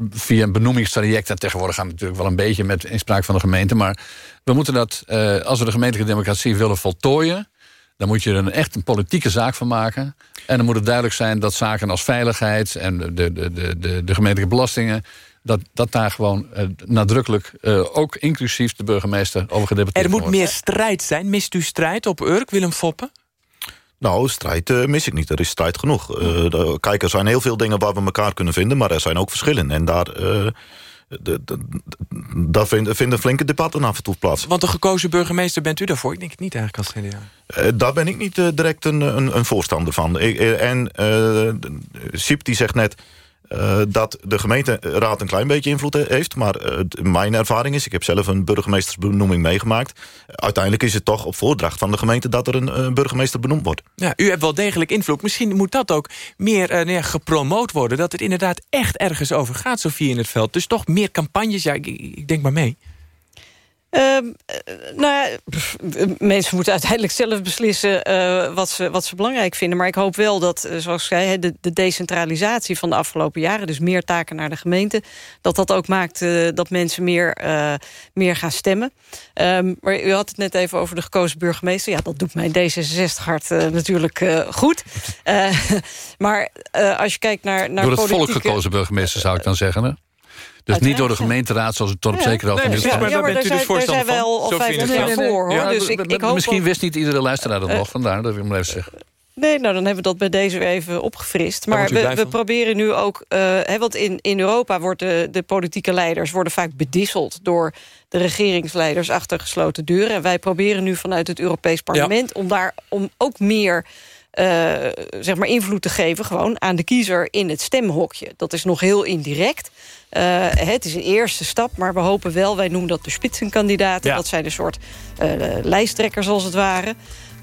via een benoemingstraject. En tegenwoordig gaan we natuurlijk wel een beetje met inspraak van de gemeente. Maar we moeten dat, uh, als we de gemeentelijke democratie willen voltooien... dan moet je er een, echt een politieke zaak van maken. En dan moet het duidelijk zijn dat zaken als veiligheid... en de, de, de, de, de gemeentelijke belastingen... Dat, dat daar gewoon nadrukkelijk, ook inclusief de burgemeester, over gedebatteerd Er moet meer strijd zijn. Mist u strijd op Urk, Willem Foppen? Nou, strijd uh, mis ik niet. Er is strijd genoeg. Uh, kijk, er zijn heel veel dingen waar we elkaar kunnen vinden... maar er zijn ook verschillen. En daar, uh, daar vinden, vinden flinke debatten af en toe plaats. Want de gekozen burgemeester bent u daarvoor? Ik denk het niet eigenlijk als CDA. daar ben ik niet direct een, een, een, voorstander van. Ik, en Siep die zegt net... Uh, dat de gemeenteraad een klein beetje invloed heeft. Maar uh, mijn ervaring is, ik heb zelf een burgemeestersbenoeming meegemaakt. Uiteindelijk is het toch op voordracht van de gemeente... dat er een, burgemeester benoemd wordt. Ja, u hebt wel degelijk invloed. Misschien moet dat ook meer uh, ja, gepromoot worden. Dat het inderdaad echt ergens over gaat, Sofie in het veld. Dus toch meer campagnes. Ja, ik, ik denk maar mee. Um, nou ja, mensen moeten uiteindelijk zelf beslissen uh, wat, ze, wat ze belangrijk vinden. Maar ik hoop wel dat, zoals ik zei, de, de, decentralisatie van de afgelopen jaren... dus meer taken naar de gemeente, dat dat ook maakt uh, dat mensen meer, meer gaan stemmen. Um, maar u had het net even over de gekozen burgemeester. Ja, dat doet mijn D66-hart natuurlijk goed. (laughs) maar als je kijkt naar, naar Door het politieke... volk gekozen burgemeester, zou ik dan zeggen, hè? Dus niet door de gemeenteraad, zoals het dorp zeker al nee, ja, maar daar bent u dus voorstander van. wel al vijf jaar voor, hoor. dus ik, ik hoop misschien wist niet iedere luisteraar dat nog, vandaar dat ik hem even zeggen. Nee, nou dan hebben we dat bij deze weer even opgefrist. Maar we, we, proberen nu ook... Uh, hè, want in, in Europa worden de, politieke leiders worden vaak bedisseld... door de regeringsleiders achter gesloten deuren. En wij proberen nu vanuit het Europees Parlement... om daar om ook meer zeg maar invloed te geven gewoon aan de kiezer in het stemhokje. Dat is nog heel indirect. Uh, het is een eerste stap, maar we hopen wel... wij noemen dat de spitsenkandidaten. Ja. Dat zijn een soort uh, lijsttrekkers als het ware.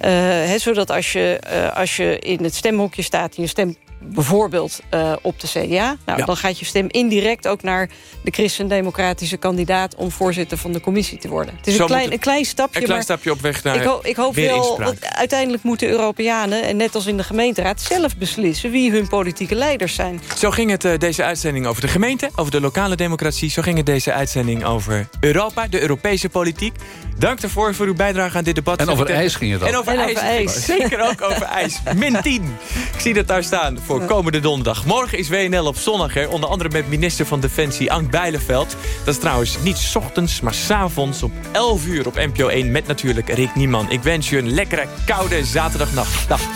Uh, zodat als je, als je in het stemhokje staat... en je stemt bijvoorbeeld uh, op de CDA. Nou, ja. Dan gaat je stem indirect ook naar de christendemocratische kandidaat... om voorzitter van de commissie te worden. Het is een klein, een klein stapje. Een klein stapje op weg naar Ik, ho ik hoop wel, uiteindelijk moeten Europeanen... en net als in de gemeenteraad zelf beslissen... wie hun politieke leiders zijn. Zo ging het uh, deze uitzending over de gemeente, over de lokale democratie. Zo ging het deze uitzending over Europa, de Europese politiek. Dank daarvoor voor uw bijdrage aan dit debat. En over ijs ging het dan. En over, ijs. ijs. (laughs) Zeker ook over ijs. Min 10. Ik zie dat daar staan voor komende donderdag. Morgen is WNL op zondag, hè, onder andere met minister van Defensie Ank Bijleveld. Dat is trouwens niet s ochtends, maar s avonds op 11 uur op NPO 1... met natuurlijk Rick Nieman. Ik wens je een lekkere, koude zaterdagnacht. Dag. (laughs)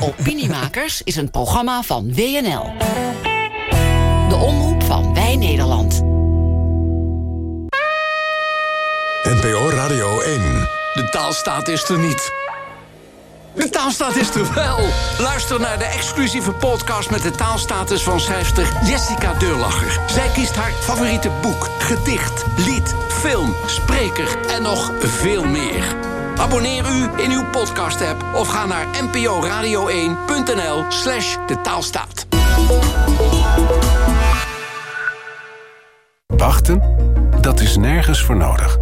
Opiniemakers is een programma van WNL. De omroep van Wij Nederland. NPO Radio 1. De taalstaat is er niet. De taalstaat is er wel. Luister naar de exclusieve podcast met de taalstatus van schrijfster Jessica Deurlacher. Zij kiest haar favoriete boek, gedicht, lied, film, spreker en nog veel meer. Abonneer u in uw podcast-app of ga naar nporadio1.nl slash de taalstaat. Wachten? Dat is nergens voor nodig.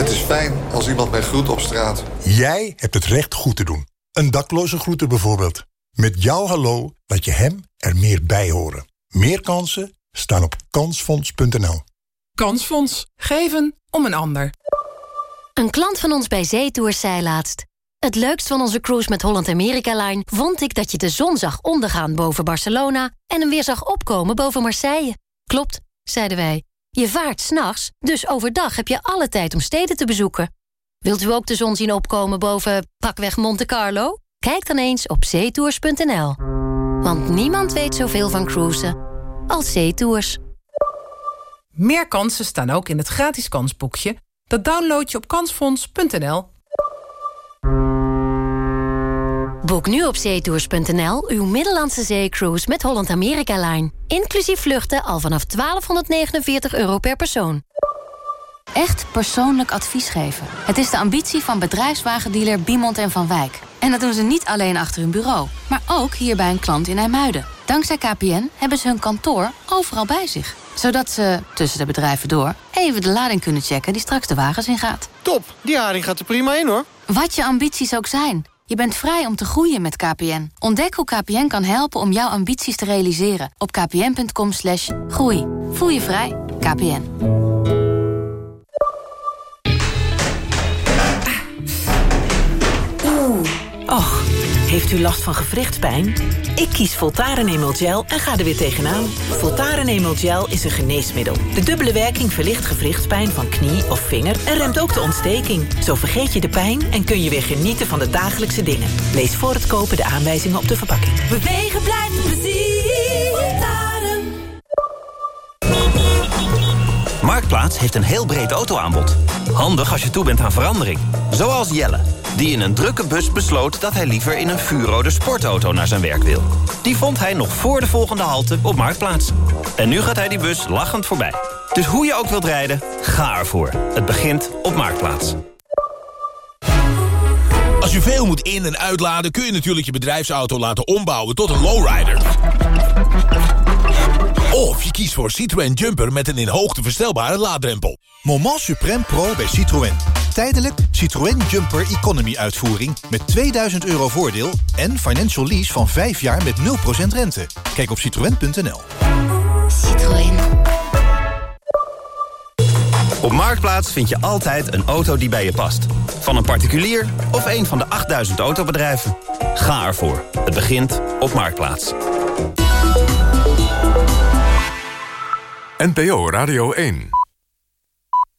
Het is fijn als iemand mij groet op straat. Jij hebt het recht goed te doen. Een dakloze groeten bijvoorbeeld. Met jouw hallo laat je hem er meer bij horen. Meer kansen staan op kansfonds.nl. Kansfonds. Geven om een ander. Een klant van ons bij Zeetours zei laatst... Het leukst van onze cruise met Holland America Line... vond ik dat je de zon zag ondergaan boven Barcelona... en hem weer zag opkomen boven Marseille. Klopt, zeiden wij. Je vaart s'nachts, dus overdag heb je alle tijd om steden te bezoeken. Wilt u ook de zon zien opkomen boven pakweg Monte Carlo? Kijk dan eens op zeetours.nl. Want niemand weet zoveel van cruisen als zeetours. Meer kansen staan ook in het gratis kansboekje. Dat download je op kansfonds.nl. Boek nu op zeetours.nl uw Middellandse zeecruise met Holland America Line. Inclusief vluchten al vanaf 1249 euro per persoon. Echt persoonlijk advies geven. Het is de ambitie van bedrijfswagendealer Biemond en Van Wijk. En dat doen ze niet alleen achter hun bureau, maar ook hier bij een klant in IJmuiden. Dankzij KPN hebben ze hun kantoor overal bij zich. Zodat ze, tussen de bedrijven door, even de lading kunnen checken die straks de wagens ingaat. Top, die haring gaat er prima in hoor. Wat je ambities ook zijn. Je bent vrij om te groeien met KPN. Ontdek hoe KPN kan helpen om jouw ambities te realiseren op kpn.com slash groei. Voel je vrij, KPN. Och, heeft u Heeft u last van gewrichtspijn? Ik kies Voltaren Emel Gel en ga er weer tegenaan. Voltaren Emel Gel is een geneesmiddel. De dubbele werking verlicht gewrichtspijn van knie of vinger... en remt ook de ontsteking. Zo vergeet je de pijn en kun je weer genieten van de dagelijkse dingen. Lees voor het kopen de aanwijzingen op de verpakking. Bewegen blijft plezier. Marktplaats heeft een heel breed autoaanbod. Handig als je toe bent aan verandering. Zoals Jelle, die in een drukke bus besloot... dat hij liever in een vuurrode sportauto naar zijn werk wil. Die vond hij nog voor de volgende halte op Marktplaats. En nu gaat hij die bus lachend voorbij. Dus hoe je ook wilt rijden, ga ervoor. Het begint op Marktplaats. Als je veel moet in- en uitladen... kun je natuurlijk je bedrijfsauto laten ombouwen tot een lowrider. Of je kiest voor Citroën Jumper met een in hoogte verstelbare laadrempel. Moment Supreme Pro bij Citroën. Tijdelijk Citroën Jumper Economy uitvoering met 2000 euro voordeel... en financial lease van 5 jaar met 0% rente. Kijk op citroën.nl. Citroën. Op Marktplaats vind je altijd een auto die bij je past. Van een particulier of een van de 8000 autobedrijven. Ga ervoor. Het begint op Marktplaats. NPO Radio 1.